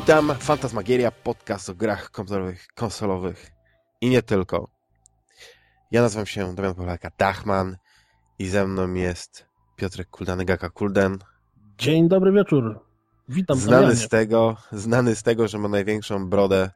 Witam, Fantasmagieria, podcast o grach konsolowych, konsolowych i nie tylko. Ja nazywam się Damian Pawlaka Dachman i ze mną jest Piotrek Kuldanegaka Kulden. Dzień dobry wieczór. Witam znany z tego, znany z tego, że ma największą brodę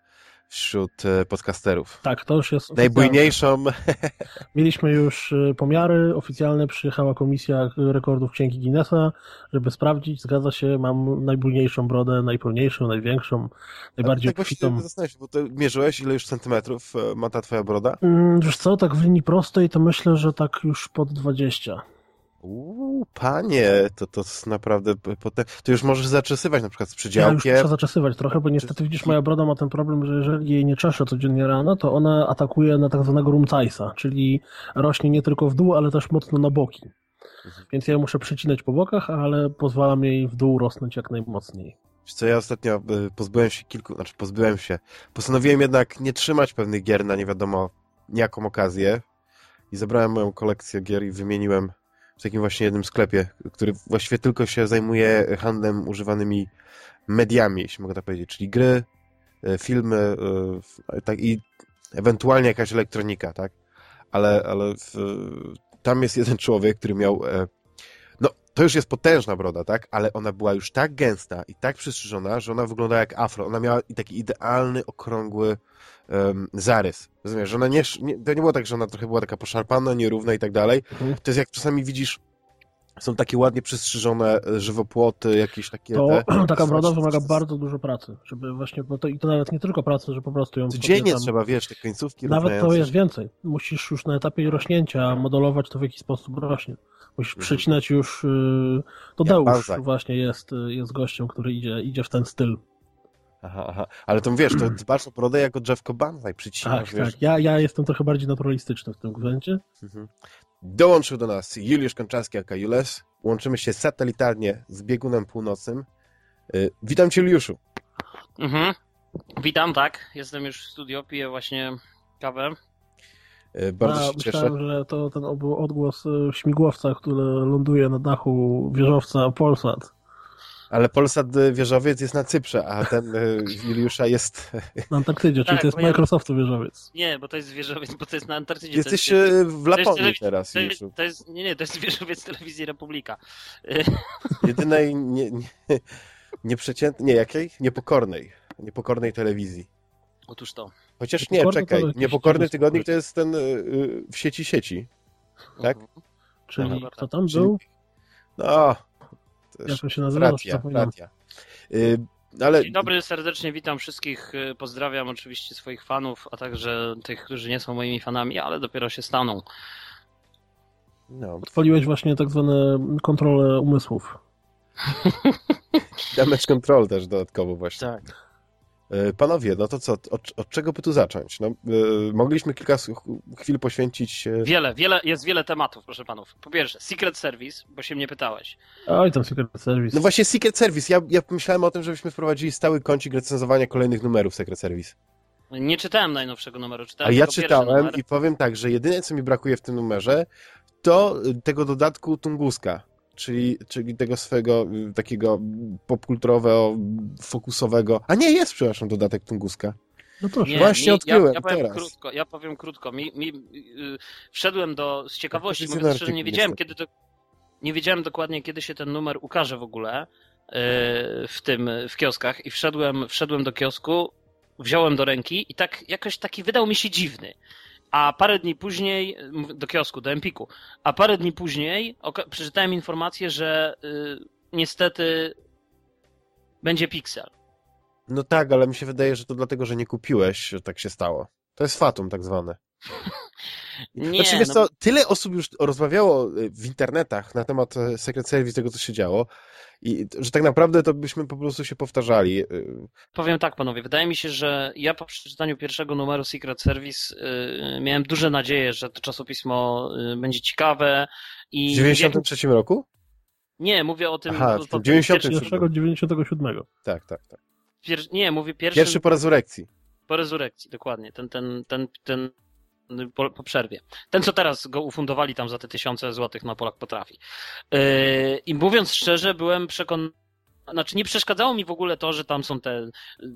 wśród e, podcasterów. Tak, to już jest Najbujniejszą. Mieliśmy już y, pomiary oficjalne, przyjechała komisja rekordów Księgi Guinnessa, żeby sprawdzić, zgadza się, mam najbujniejszą brodę, najpełniejszą, największą, najbardziej tak właśnie obfitą. zastanawiam się, bo ty mierzyłeś, ile już centymetrów e, ma ta twoja broda? Mm, Wiesz co, tak w linii prostej to myślę, że tak już pod 20. Uuu, panie, to, to jest naprawdę potem. To już możesz zaczesywać na przykład z Ja już przydziałkiem. muszę zaczesywać trochę, bo niestety widzisz, moja broda ma ten problem, że jeżeli jej nie czeszę codziennie rano, to ona atakuje na tak zwanego rumcajsa, czyli rośnie nie tylko w dół, ale też mocno na boki. Mhm. Więc ja muszę przycinać po bokach, ale pozwalam jej w dół rosnąć jak najmocniej. Wiesz co, ja ostatnio y, pozbyłem się kilku, znaczy pozbyłem się. Postanowiłem jednak nie trzymać pewnych gier na nie wiadomo jaką okazję i zabrałem moją kolekcję gier i wymieniłem w takim właśnie jednym sklepie, który właściwie tylko się zajmuje handlem używanymi mediami, jeśli mogę tak powiedzieć, czyli gry, y, filmy y, f- tak, i ewentualnie jakaś elektronika, tak? Ale, ale w, tam jest jeden człowiek, który miał e, to już jest potężna broda, tak? Ale ona była już tak gęsta i tak przystrzyżona, że ona wyglądała jak afro. Ona miała taki idealny, okrągły em, zarys. Rozumiesz, że ona nie, nie... To nie było tak, że ona trochę była taka poszarpana, nierówna i tak dalej. Mhm. To jest jak czasami widzisz, są takie ładnie przystrzyżone e, żywopłoty, jakieś takie... To te, taka broda wymaga bardzo dużo pracy, żeby właśnie, no to, i to nawet nie tylko pracy, że po prostu ją Codziennie tam- trzeba, wiesz, te końcówki Nawet to jest więcej. Musisz już na etapie rośnięcia modelować to, w jaki sposób rośnie. Musisz Mhm. przecinać już. Yy, to Deusz Balzac. właśnie jest, y, jest gościem, który idzie, idzie w ten styl. Aha, aha. Ale to wiesz, to dbasz o brodę jako drzewko banzaj, przycinasz, Tak, wiesz. tak. Ja, ja jestem trochę bardziej naturalistyczny w tym względzie. Mhm. Dołączył do nas Juliusz Konczarski, aka Jules. Łączymy się satelitarnie z biegunem północnym. Y, Witam Cię, Juliuszu. Mhm. Witam, tak. Jestem już w studio, piję właśnie kawę. Y, Bardzo A, się cieszę. myślałem, że to ten odgłos y, śmigłowca, który ląduje na dachu wieżowca Polsat. Ale Polsat y, wieżowiec jest na Cyprze, a ten y, Juliusza jest... Na Antarktydzie, czyli Tak, to jest ja- Microsoftu wieżowiec. Nie, bo to jest wieżowiec, bo to jest na Antarktydzie. Jesteś to jest, y, w Laponii telewizja- teraz, to jest, to jest, nie, nie, to jest wieżowiec telewizji Republika. Jedynej nie, nie, nieprzeciętnej... Nie, jakiej? Niepokornej. Niepokornej telewizji. Otóż to. Chociaż nie, Niepokorny czekaj. Niepokorny tygodnik to jest ten y, y, w sieci sieci. Tak? Mhm. Czyli Dobra. kto tam Czyli- był? No, też Jak to się nazywa? Zapomniałem. fratia. Y, ale Dzień dobry, serdecznie witam wszystkich. y, Pozdrawiam oczywiście swoich fanów, a także tych, którzy nie są moimi fanami, ale dopiero się staną. no, Odpaliłeś właśnie tak zwane kontrole umysłów. damage control też dodatkowo właśnie. Tak. Y, Panowie, no to co, od, od czego by tu zacząć? No, y, mogliśmy kilka chwil poświęcić... y, Wiele, wiele, jest wiele tematów, proszę panów. Po pierwsze, Secret Service, bo się mnie pytałeś. Oj, tam Secret Service. No właśnie Secret Service. Ja, ja pomyślałem o tym, żebyśmy wprowadzili stały kącik recenzowania kolejnych numerów Secret Service. Nie czytałem najnowszego numeru, czytałem A ja czytałem numer. i powiem tak, że jedyne co mi brakuje w tym numerze, to tego dodatku Tunguska. Czyli, czyli tego swojego y, takiego popkulturowego, fokusowego. A nie, jest, przepraszam, dodatek Tunguska. No proszę. Nie, Właśnie mi, odkryłem ja, ja powiem teraz. krótko, ja powiem krótko. Mi, mi, yy, wszedłem do, z ciekawości, Profesjonalny mówiąc szczerze, nie wiedziałem, niestety. kiedy to, nie wiedziałem dokładnie, kiedy się ten numer ukaże w ogóle yy, w tym, w kioskach i wszedłem, wszedłem do kiosku, wziąłem do ręki i tak jakoś taki wydał mi się dziwny. A parę dni później, do kiosku, do Empiku, a parę dni później przeczytałem informację, że yy, niestety będzie Pixel. No tak, ale mi się wydaje, że to dlatego, że nie kupiłeś, że tak się stało. To jest fatum tak zwane. Nie, znaczy, wiesz no- co, tyle osób już rozmawiało y, w internetach na temat e, Secret Service, tego co się działo, i że tak naprawdę to byśmy po prostu się powtarzali. Y, Powiem tak, panowie. Wydaje mi się, że ja po przeczytaniu pierwszego numeru Secret Service yy, miałem duże nadzieje, że to czasopismo yy, będzie ciekawe i. W 93 roku? Nie, mówię o tym. Aha, po- w po- 90. pierwszy- Pierwszego 97. Tak, tak, tak. pier- Nie, mówię pierwszy, Pierwszy po rezurekcji. po rezurekcji, dokładnie. Ten, ten, ten, ten po, po przerwie. Ten, co teraz go ufundowali tam za te tysiące złotych na Polak potrafi. Yy, I mówiąc szczerze, byłem przekonany znaczy nie przeszkadzało mi w ogóle to, że tam są te,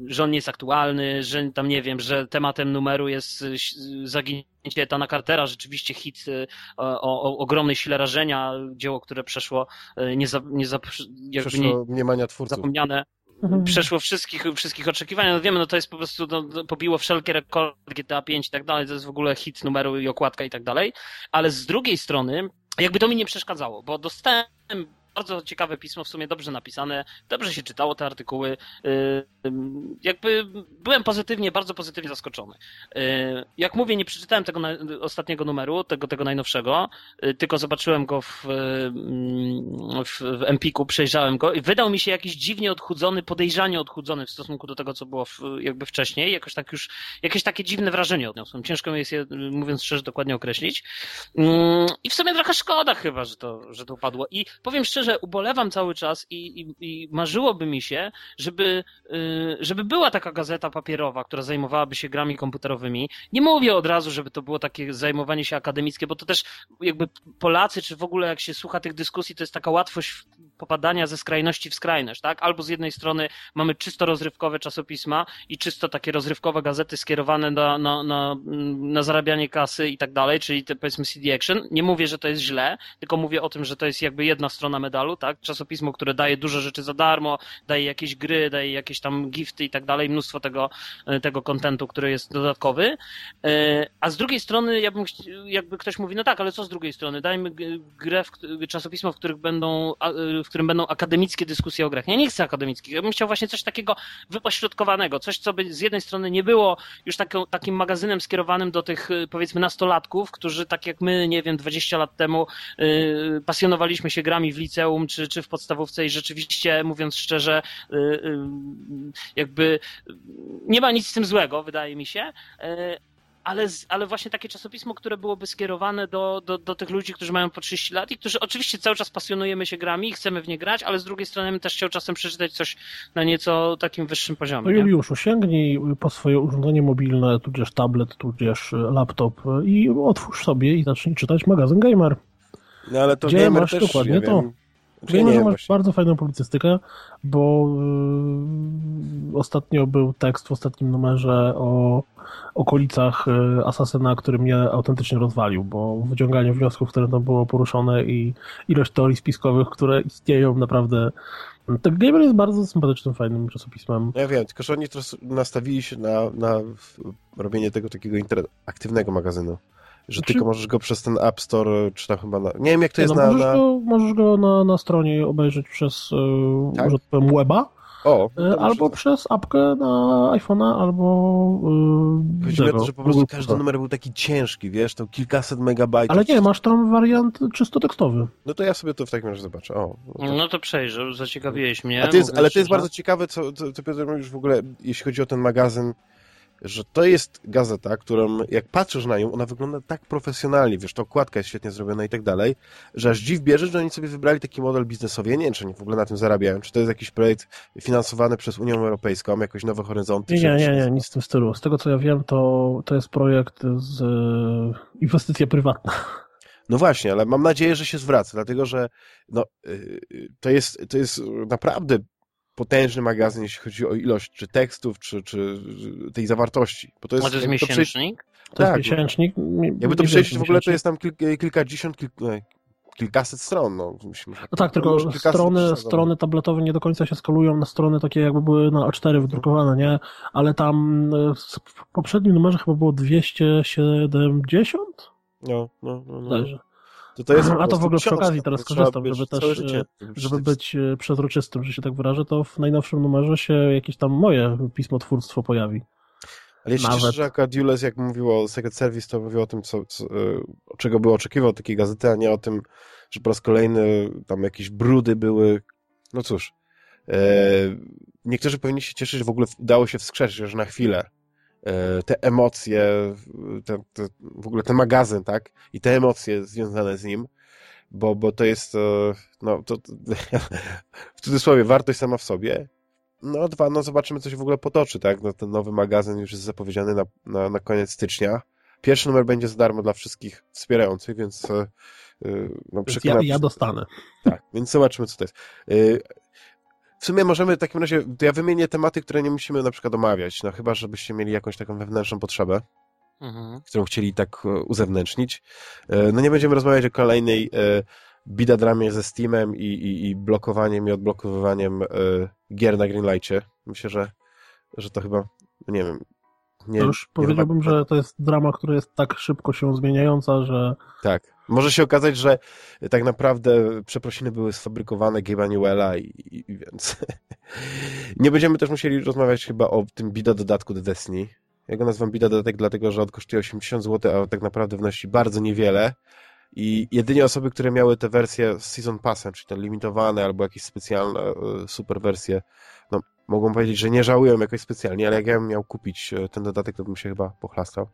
że on nie jest aktualny, że tam nie wiem, że tematem numeru jest y, zaginięcie Etana Cartera, rzeczywiście hit y, o, o ogromnej sile rażenia, dzieło, które przeszło nie, za, nie, za, przeszło nie, mniemania twórców. Zapomniane. Przeszło wszystkich, wszystkich oczekiwań. No wiemy, no to jest po prostu, no, pobiło wszelkie rekordy GTA 5 i tak dalej, to jest w ogóle hit numeru i okładka i tak dalej. Ale z drugiej strony, jakby to mi nie przeszkadzało, bo dostałem bardzo ciekawe pismo, w sumie dobrze napisane, dobrze się czytało te artykuły. Y, jakby byłem pozytywnie, bardzo pozytywnie zaskoczony. Y, jak mówię, nie przeczytałem tego ostatniego numeru, tego, tego najnowszego, y, tylko zobaczyłem go w, w, w Empiku, przejrzałem go i wydał mi się jakiś dziwnie odchudzony, podejrzanie odchudzony w stosunku do tego, co było w, jakby wcześniej. Jakoś tak już, jakieś takie dziwne wrażenie odniosłem. Ciężko mi jest je, mówiąc szczerze, dokładnie określić. I w sumie trochę szkoda chyba, że to, że to upadło. I powiem szczerze, szczerze ubolewam cały czas i, i, i marzyłoby mi się, żeby, y, żeby była taka gazeta papierowa, która zajmowałaby się grami komputerowymi. Nie mówię od razu, żeby to było takie zajmowanie się akademickie, bo to też jakby Polacy, czy w ogóle jak się słucha tych dyskusji, to jest taka łatwość popadania ze skrajności w skrajność, tak? Albo z jednej strony mamy czysto rozrywkowe czasopisma i czysto takie rozrywkowe gazety skierowane na, na, na, na zarabianie kasy i tak dalej, czyli te powiedzmy CD Action. Nie mówię, że to jest źle, tylko mówię o tym, że to jest jakby jedna strona medalu, tak? Czasopismo, które daje dużo rzeczy za darmo, daje jakieś gry, daje jakieś tam gifty i tak dalej, mnóstwo tego, e, tego kontentu, który jest dodatkowy. E, a z drugiej strony, ja bym, jakby ktoś mówi, no tak, ale co z drugiej strony? Dajmy grę, w, czasopismo, w których będą, w którym będą akademickie dyskusje o grach. Ja nie chcę akademickich, ja bym chciał właśnie coś takiego wypośrodkowanego, coś, co by z jednej strony nie było już takim magazynem skierowanym do tych, e, powiedzmy, nastolatków, którzy tak jak my, nie wiem, 20 lat temu pasjonowaliśmy się grami w liceum, czy, czy w podstawówce i rzeczywiście, mówiąc szczerze, y, y, jakby nie ma nic z tym złego, wydaje mi się, y, ale, ale właśnie takie czasopismo, które byłoby skierowane do, do, do tych ludzi, którzy mają po 30 lat i którzy oczywiście cały czas pasjonujemy się grami i chcemy w nie grać, ale z drugiej strony bym też chciał czasem przeczytać coś na nieco takim wyższym poziomie. No już sięgnij po swoje urządzenie mobilne, tudzież tablet, tudzież laptop i otwórz sobie i zacznij czytać magazyn Gamer. No ale to Gdzie Gamer masz też, dokładnie to. Wiem, Wiem, że masz właśnie. bardzo fajną publicystykę, bo yy, ostatnio był tekst w ostatnim numerze o okolicach yy, Asasyna, który mnie autentycznie rozwalił, bo wyciąganie wniosków, które tam było poruszone i ilość teorii spiskowych, które istnieją naprawdę ten Gamer jest bardzo sympatycznym, fajnym czasopismem. Ja wiem, tylko że oni teraz nastawili się na, na robienie tego takiego interaktywnego magazynu. Że znaczy... tylko możesz go przez ten App Store, czy tam chyba na... Nie wiem, jak to jest no, na... Możesz. Go, możesz go na, na stronie obejrzeć przez, e, tak? że powiem, weba. O, e, albo przez apkę na iPhone'a, albo yy, Chodzi o to, że po prostu każdy numer był taki ciężki, wiesz, to kilkaset megabajtów. Ale nie, masz tam wariant czysto tekstowy. No to ja sobie to w takim razie zobaczę. O, no, to... no to przejrzę, zaciekawiłeś mnie. A to jest, ale to jest bardzo ciekawe, co, co, co Piotr już w ogóle, jeśli chodzi o ten magazyn, że to jest gazeta, którą jak patrzysz na nią, ona wygląda tak profesjonalnie, wiesz, ta okładka jest świetnie zrobiona i tak dalej, że aż dziw bierze, że oni sobie wybrali taki model biznesowy. Ja nie wiem, czy oni w ogóle na tym zarabiają, czy to jest jakiś projekt finansowany przez Unię Europejską, jakoś Nowe Horyzonty. Nie, nie, nie, nie, nic w tym stylu. Z tego, co ja wiem, to, to jest projekt z e, inwestycja prywatna. No właśnie, ale mam nadzieję, że się zwraca, dlatego że no, y, y, to, jest, to jest naprawdę potężny magazyn, jeśli chodzi o ilość czy tekstów, czy, czy tej zawartości. Bo to jest, A to jest miesięcznik? To, to tak, jest miesięcznik? Jakby to przejść w ogóle, to jest tam kilka, kilkadziesiąt, kilka, kilkaset stron. No, musimy, no tak, tylko strony, strony tabletowe nie do końca się skalują na strony takie, jakby były na A4 wydrukowane, nie? Ale tam e, w poprzednim numerze chyba było 270? No, no, no. no. To to jest A to w ogóle przy okazji teraz korzystam, żeby też, życie, żeby być e, przezroczystym, że się tak wyrażę, to w najnowszym numerze się jakieś tam moje pismotwórstwo pojawi. Ale jeśli Nawet... że Jules, jak mówiło o Secret Service, to mówił o tym, co, co, e, czego by oczekiwał takiej gazety, a nie o tym, że po raz kolejny tam jakieś brudy były. No cóż, e, niektórzy powinni się cieszyć, że w ogóle udało się wskrzesić, że na chwilę E, te emocje, te, te, w ogóle ten magazyn, tak? I te emocje związane z nim, bo, bo to jest, e, no, to, w cudzysłowie, wartość sama w sobie. No, dwa, no zobaczymy, co się w ogóle potoczy, tak? No, ten nowy magazyn już jest zapowiedziany na, na, na koniec stycznia. Pierwszy numer będzie za darmo dla wszystkich wspierających, więc e, no, ja, ja dostanę. Tak, więc zobaczymy, co to jest. W sumie możemy w takim razie, to ja wymienię tematy, które nie musimy na przykład omawiać, no chyba, żebyście mieli jakąś taką wewnętrzną potrzebę, Mhm. którą chcieli tak e, uzewnętrznić. E, No nie będziemy rozmawiać o kolejnej e, bidadramie ze Steamem i, i, i blokowaniem i odblokowywaniem gier na Greenlightie. Myślę, że, że to chyba, nie wiem, nie, To już nie powiedziałbym, chyba- że to jest drama, która jest tak szybko się zmieniająca, że Tak. Może się okazać, że tak naprawdę przeprosiny były sfabrykowane Gabe'a i, i, i więc nie będziemy też musieli rozmawiać chyba o tym bida dodatku do Destiny. Ja go nazywam bida dodatek dlatego, że on kosztuje 80 zł, a tak naprawdę wnosi bardzo niewiele i jedynie osoby, które miały te wersje z Season Passem, czyli te limitowane albo jakieś specjalne e, super wersje, no mogą powiedzieć, że nie żałują jakoś specjalnie, ale jak ja bym miał kupić e, ten dodatek, to bym się chyba pochlastał.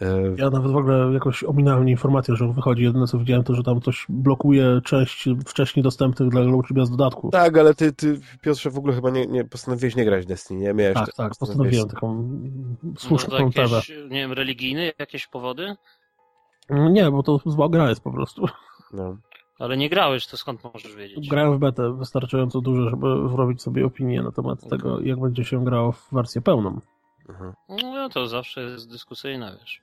E, ja nawet w ogóle jakoś ominąłem informację, że on wychodzi. Jedyne co widziałem to, że tam ktoś blokuje część wcześniej dostępnych dla graczy bez dodatku. Tak, ale ty, ty Piotrze, w ogóle chyba nie, nie postanowiłeś nie grać w Destiny, nie? Miałeś tak, tak, postanowiłem taką No słuszną tezę. jakieś, nie wiem, religijne jakieś powody? Nie, bo to zła gra jest po prostu. No. Ale nie grałeś, to skąd możesz wiedzieć? Grałem w betę wystarczająco dużo, żeby zrobić sobie opinię na temat tego, jak będzie się grało w wersję pełną. Mhm. No to zawsze jest dyskusyjne, wiesz.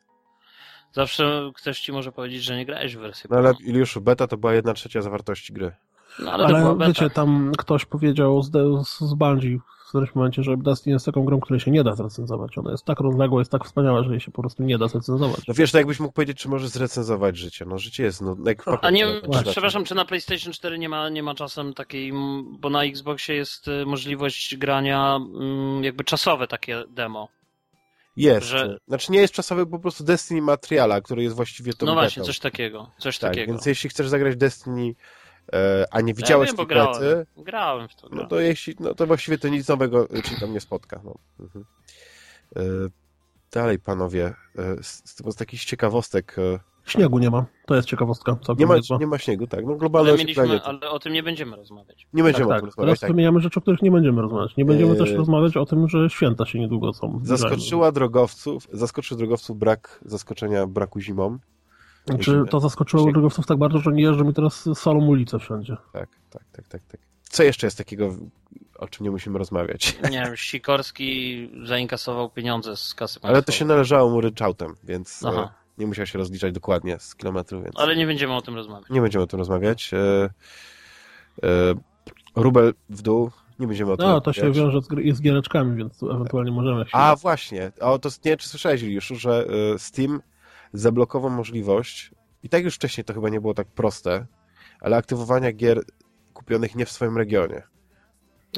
Zawsze ktoś ci może powiedzieć, że nie grałeś w wersję no ale. Iliuszu, beta to była jedna trzecia zawartości gry. No, ale, Ale wiecie, tam ktoś powiedział z, de- z Bungie w którymś momencie, że Destiny jest taką grą, której się nie da zrecenzować. Ona jest tak rozległa, jest tak wspaniała, że jej się po prostu nie da zrecenzować. No wiesz, to jakbyś mógł powiedzieć, czy możesz zrecenzować życie. No życie jest, no jak A papier nie, czy, przepraszam, czy na PlayStation 4 nie ma, nie ma czasem takiej, bo na Xboxie jest y, możliwość grania mm, jakby czasowe takie demo. Jest. że- Znaczy nie jest czasowy, po prostu Destiny Materiala, który jest właściwie tą No właśnie, coś takiego, coś Tak, takiego. więc jeśli chcesz zagrać Destiny, e, a nie ja widziałeś wiem, bo tej bety, grałem, grałem w to. no to jeśli, no to właściwie to nic nowego ci tam nie spotka. No. Mhm. E, dalej, panowie, e, z, z, z takich ciekawostek, e, Śniegu nie ma. To jest ciekawostka. nie ma, nie ma śniegu, tak, no globalne Ale, mieliśmy, ale o tym nie będziemy rozmawiać. nie będziemy tak, o tym tak. rozmawiać, Teraz tak. wymieniamy rzeczy, o których nie będziemy rozmawiać. Nie będziemy Eee, też rozmawiać o tym, że święta się niedługo są. Zaskoczyła drogowców, zaskoczył drogowców brak zaskoczenia braku zimą. Znaczy, to zaskoczyło Śnieg. drogowców tak bardzo, że nie jeżdżą mi teraz solą ulicę wszędzie. Tak, tak, tak, tak, tak. Co jeszcze jest takiego, o czym nie musimy rozmawiać? Nie wiem, Sikorski zainkasował pieniądze z kasy Ale to państwowej. się należało mu ryczałtem, więc e, Aha. Nie musiał się rozliczać dokładnie z kilometrów, więc Ale nie będziemy o tym rozmawiać. nie będziemy o tym rozmawiać. E, e, rubel w dół, nie będziemy o tym No, to się rozmawiać. wiąże z, z giereczkami, więc tu ewentualnie możemy się... A właśnie, o, to nie czy słyszałeś już, że e, Steam zablokował możliwość, i tak już wcześniej to chyba nie było tak proste, ale aktywowania gier kupionych nie w swoim regionie.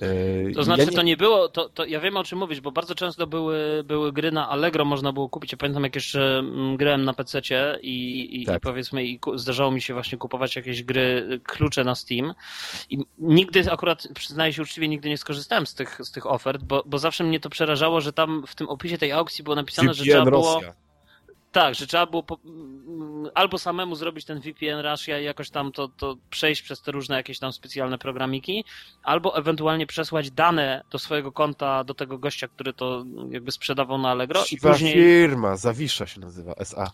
E, To znaczy, ja nie- to nie było, to, to ja wiem o czym mówisz, bo bardzo często były, były gry na Allegro, można było kupić. Ja pamiętam, jak jeszcze mm, grałem na PC-cie i, i, Tak. i powiedzmy, i zdarzało mi się właśnie kupować jakieś gry, y, klucze na Steam. I nigdy, akurat przyznaję się uczciwie, nigdy nie skorzystałem z tych, z tych ofert, bo, bo zawsze mnie to przerażało, że tam w tym opisie tej aukcji było napisane, że trzeba było. Tak, że trzeba było po, albo samemu zrobić ten VPN Russia i jakoś tam to, to przejść przez te różne jakieś tam specjalne programiki, albo ewentualnie przesłać dane do swojego konta do tego gościa, który to jakby sprzedawał na Allegro i Siwa później firma, Zawisza się nazywa, SA.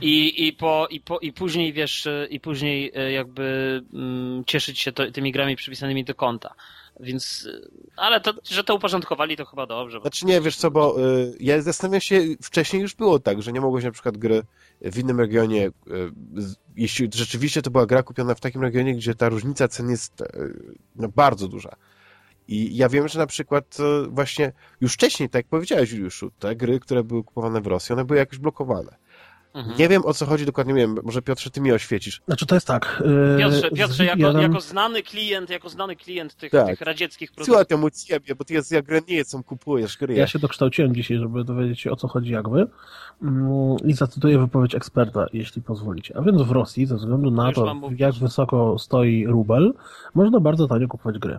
i, i, po, i, po, i później wiesz, i później y, jakby mm, cieszyć się to, tymi grami przypisanymi do konta. Więc, ale to, że to uporządkowali, to chyba dobrze. Znaczy nie, wiesz co, bo y, ja zastanawiam się, wcześniej już było tak, że nie mogłeś na przykład gry w innym regionie, y, jeśli rzeczywiście to była gra kupiona w takim regionie, gdzie ta różnica cen jest y, no, bardzo duża. I ja wiem, że na przykład y, właśnie już wcześniej, tak jak powiedziałeś Juliuszu, te gry, które były kupowane w Rosji, one były jakoś blokowane. Mhm. Nie wiem o co chodzi dokładnie, nie wiem, może Piotrze, ty mi oświecisz. Znaczy to jest tak. yy, Piotrze, Piotrze jako, jako znany klient, jako znany klient tych, Tak. tych radzieckich produktów. Słuchaj temu ciebie, bo ty jest jak nie są kupujesz gry. Ja się dokształciłem dzisiaj, żeby dowiedzieć się o co chodzi jak wy Mm, i zacytuję wypowiedź eksperta, jeśli pozwolicie. A więc w Rosji, ze względu na Już to, jak wysoko stoi rubel, można bardzo tanio kupować gry.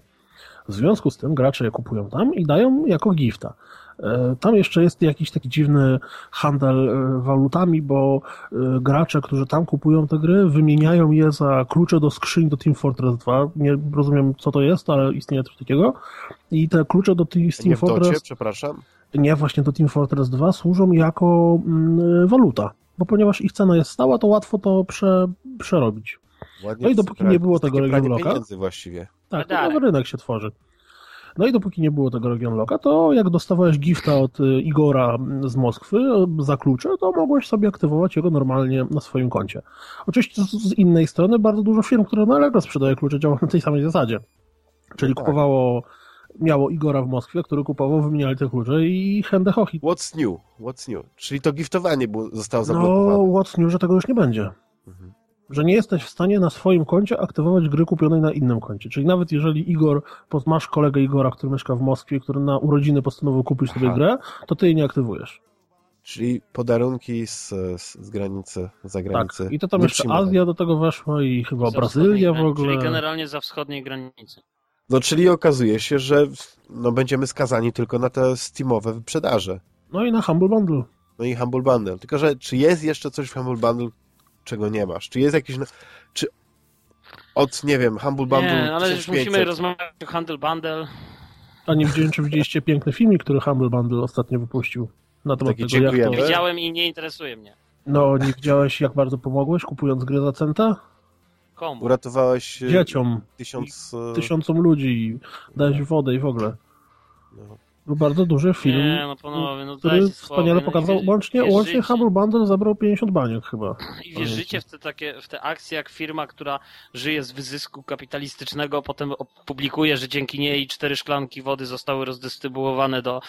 W związku z tym gracze je kupują tam i dają jako gifta. E, Tam jeszcze jest jakiś taki dziwny handel e, walutami, bo e, gracze, którzy tam kupują te gry, wymieniają je za klucze do skrzyń do Team Fortress 2. Nie rozumiem, co to jest, ale istnieje coś takiego. I te klucze do Team Nie Team w docie, Fortress przepraszam. nie właśnie do Team Fortress 2 służą jako mm, waluta. Bo ponieważ ich cena jest stała, to łatwo to prze, przerobić. Ładnie No i dopóki nie było To tego takie pranie region loka. pieniędzy właściwie. Tak, Dalej. nowy rynek się tworzy. No i dopóki nie było tego region locka, to jak dostawałeś gifta od y, Igora z Moskwy y, za klucze, to mogłeś sobie aktywować jego normalnie na swoim koncie. Oczywiście z, z innej strony bardzo dużo firm, które na Allegro sprzedaje klucze, działa na tej samej zasadzie. Czyli No tak. kupowało, miało Igora w Moskwie, który kupował, wymieniali te klucze i hende hochi. What's new? What's new? Czyli to giftowanie było, zostało No, zablokowane. what's new, że tego już nie będzie. Mhm. Że nie jesteś w stanie na swoim koncie aktywować gry kupionej na innym koncie. Czyli nawet jeżeli Igor, masz kolegę Igora, który mieszka w Moskwie, który na urodziny postanowił kupić sobie Aha. grę, to ty jej nie aktywujesz. Czyli podarunki z, z, z granicy, z zagranicy. Tak. I to tam jeszcze. Azja do tego weszła i chyba Za Brazylia w granicy, Czyli ogóle. generalnie za wschodniej granicy. No czyli okazuje się, że no, będziemy skazani tylko na te Steamowe wyprzedaże. No i na Humble Bundle. No i Humble Bundle. Tylko, że czy jest jeszcze coś w Humble Bundle, czego nie masz? Czy jest jakiś... Czy od, nie wiem, Humble Bundle Nie, ale już 1500, musimy rozmawiać o Handel Bundle. A nie widziałem, czy widzieliście piękny filmik, który Humble Bundle ostatnio wypuścił. Na temat Taki tego, jak dziękujemy. to... Widziałem i nie interesuje mnie. No, nie widziałeś, jak bardzo pomogłeś, kupując gry za centa? Komu? Uratowałeś e, Dzieciom, tysiąc... e, tysiącom ludzi, dałeś wodę i w ogóle. no. Był bardzo duży film. Nie, no panowie, no który wspaniale no pokazał. łącznie, wierzycie- łącznie Humble Bundle zabrał 50 baniek chyba. I wierzycie w te takie, w te akcje, jak firma, która żyje z wyzysku kapitalistycznego, potem publikuje, że dzięki niej cztery szklanki wody zostały rozdystrybuowane do,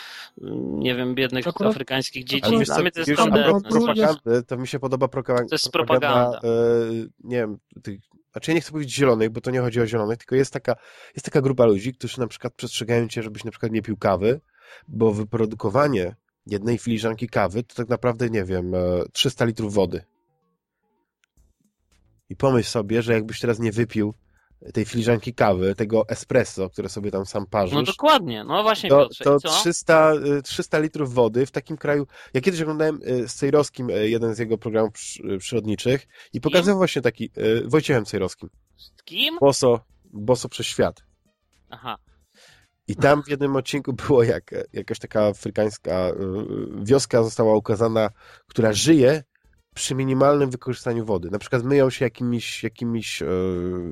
mm, nie wiem, biednych Akurat- afrykańskich dzieci. Ale wiesz Dla co, mnie to jest skandal. propagandy, to mi się podoba propa- To jest propaganda, propaganda. e, nie wiem, tych, znaczy ja nie chcę powiedzieć zielonych, bo to nie chodzi o zielonych, tylko jest taka, jest taka grupa ludzi, którzy na przykład przestrzegają cię, żebyś na przykład nie pił kawy, bo wyprodukowanie jednej filiżanki kawy to tak naprawdę, nie wiem, e, 300 litrów wody. I pomyśl sobie, że jakbyś teraz nie wypił tej filiżanki kawy, tego espresso, które sobie tam sam parzysz, No dokładnie, no właśnie to, Piotrze, to i co? 300, y, 300 litrów wody w takim kraju. Ja kiedyś oglądałem y, z Cejrowskim y, jeden z jego programów przy- przyrodniczych i pokazywał właśnie taki Wojciechem Cejrowskim. Z kim? Boso, boso przez świat. Aha. I tam w jednym odcinku było jak jakaś taka afrykańska wioska została ukazana, która żyje przy minimalnym wykorzystaniu wody. Na przykład myją się jakimiś, jakimiś y,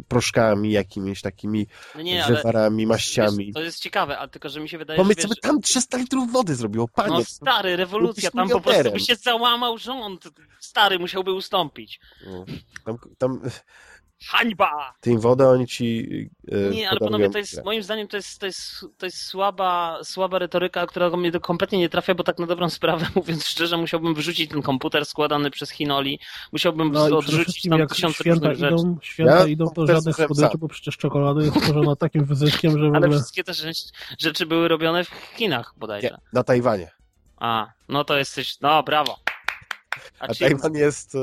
proszkami, jakimiś takimi No nie, wywarami, maściami. wiesz, to jest ciekawe, ale tylko, że mi się wydaje, Pomyśl że sobie, wiesz, tam 300 litrów wody zrobiło, panie. no stary, rewolucja, tam po prostu by się załamał rząd. Stary musiałby ustąpić. No. Tam, tam Hańba! ty im wodę, oni ci e, Nie, ale panowie, to jest, moim zdaniem to jest, to jest, to jest słaba, słaba retoryka, która mnie do- kompletnie nie trafia, bo tak na dobrą sprawę, mówiąc szczerze, musiałbym wyrzucić ten komputer składany przez Chinoli, musiałbym No odrzucić tam jak tysiące święta różnych rzeczy. idą, święta Ja idą, to słodyczy, sam. bo przecież czekolada jest stworzona takim wyzyskiem, że w Ale ogóle... wszystkie te rzeczy, rzeczy były robione w Chinach bodajże. Nie, na Tajwanie. A, no to jesteś, no brawo. A, A Tajwan jest e,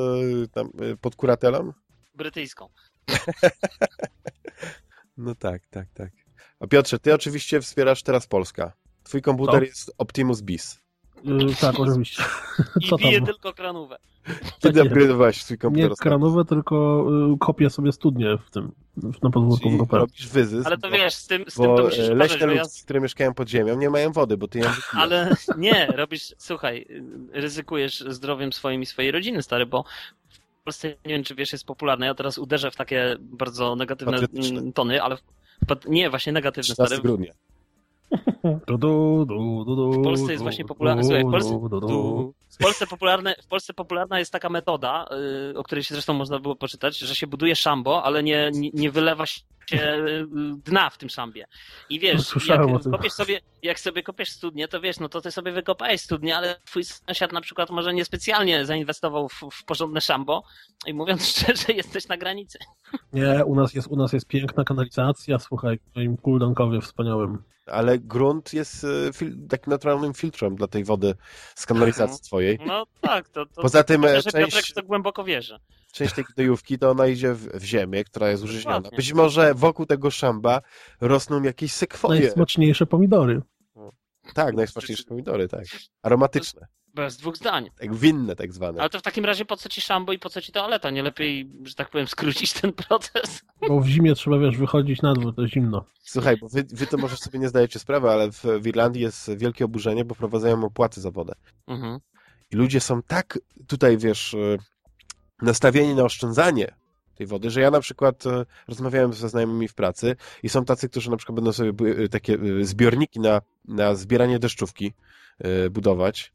tam e, pod kuratelą? Brytyjską. No tak, tak, tak. A Piotrze, ty oczywiście wspierasz teraz Polska. Twój komputer Co? jest Optimus Bis. Y, tak, oczywiście. I Co tam? pije tylko kranówę. Ty Tak upgrade'owałeś swój komputer. Nie kranowe, tylko y, kopię sobie studnie w tym, w- na podwórku w Europę. robisz wyzysk, Ale to bo, wiesz, z tym, z tym to musisz leśne że ja które mieszkają pod ziemią, nie mają wody, bo ty ją wypijesz. Ale nie, robisz, słuchaj, ryzykujesz zdrowiem swoim i swojej rodziny, stary, bo Polsce, nie wiem, czy wiesz, jest popularne, ja teraz uderzę w takie bardzo negatywne Patriotyczne. tony, ale w, nie, właśnie negatywne, 13 stary. grudnia. Du, du, du, W Polsce jest właśnie popularne- słuchaj, w Polsce- du, du, du. W Polsce, popularne, w Polsce popularna jest taka metoda, y, o której się zresztą można było poczytać, że się buduje szambo, ale nie, nie, nie wylewa się y, dna w tym szambie. I wiesz, jak kopiesz sobie, jak sobie kopiesz studnię, to wiesz, no to ty sobie wykopałeś studnię, ale twój sąsiad na przykład może niespecjalnie zainwestował w, w porządne szambo i mówiąc szczerze, jesteś na granicy. Nie, u nas jest, u nas jest piękna kanalizacja, słuchaj, w moim kuldankowie wspaniałym. Ale grunt jest e, fil- takim naturalnym filtrem dla tej wody z kanalizacji twojej. No tak, to, to Poza tym e, że Piotrek część, to głęboko wierzy. część tej gnojówki to ona idzie w, w ziemię, która jest użyźniona. Dokładnie. Być może wokół tego szamba rosną jakieś sekwoje. Najsmaczniejsze pomidory. Tak, najsmaczniejsze pomidory, tak. Aromatyczne. Bez dwóch zdań. Tak winne tak zwane. Ale to w takim razie po co ci szambo i po co ci toaleta? Nie lepiej, że tak powiem, skrócić ten proces? Bo w zimie trzeba, wiesz, wychodzić na dwór, to zimno. Słuchaj, bo wy, wy to może sobie nie zdajecie sprawy, ale w, w Irlandii jest wielkie oburzenie, bo prowadzają opłaty za wodę. Mhm. I ludzie są tak tutaj, wiesz, e, nastawieni na oszczędzanie tej wody, że ja na przykład e, rozmawiałem ze znajomymi w pracy i są tacy, którzy na przykład będą sobie e, takie zbiorniki na, na zbieranie deszczówki budować.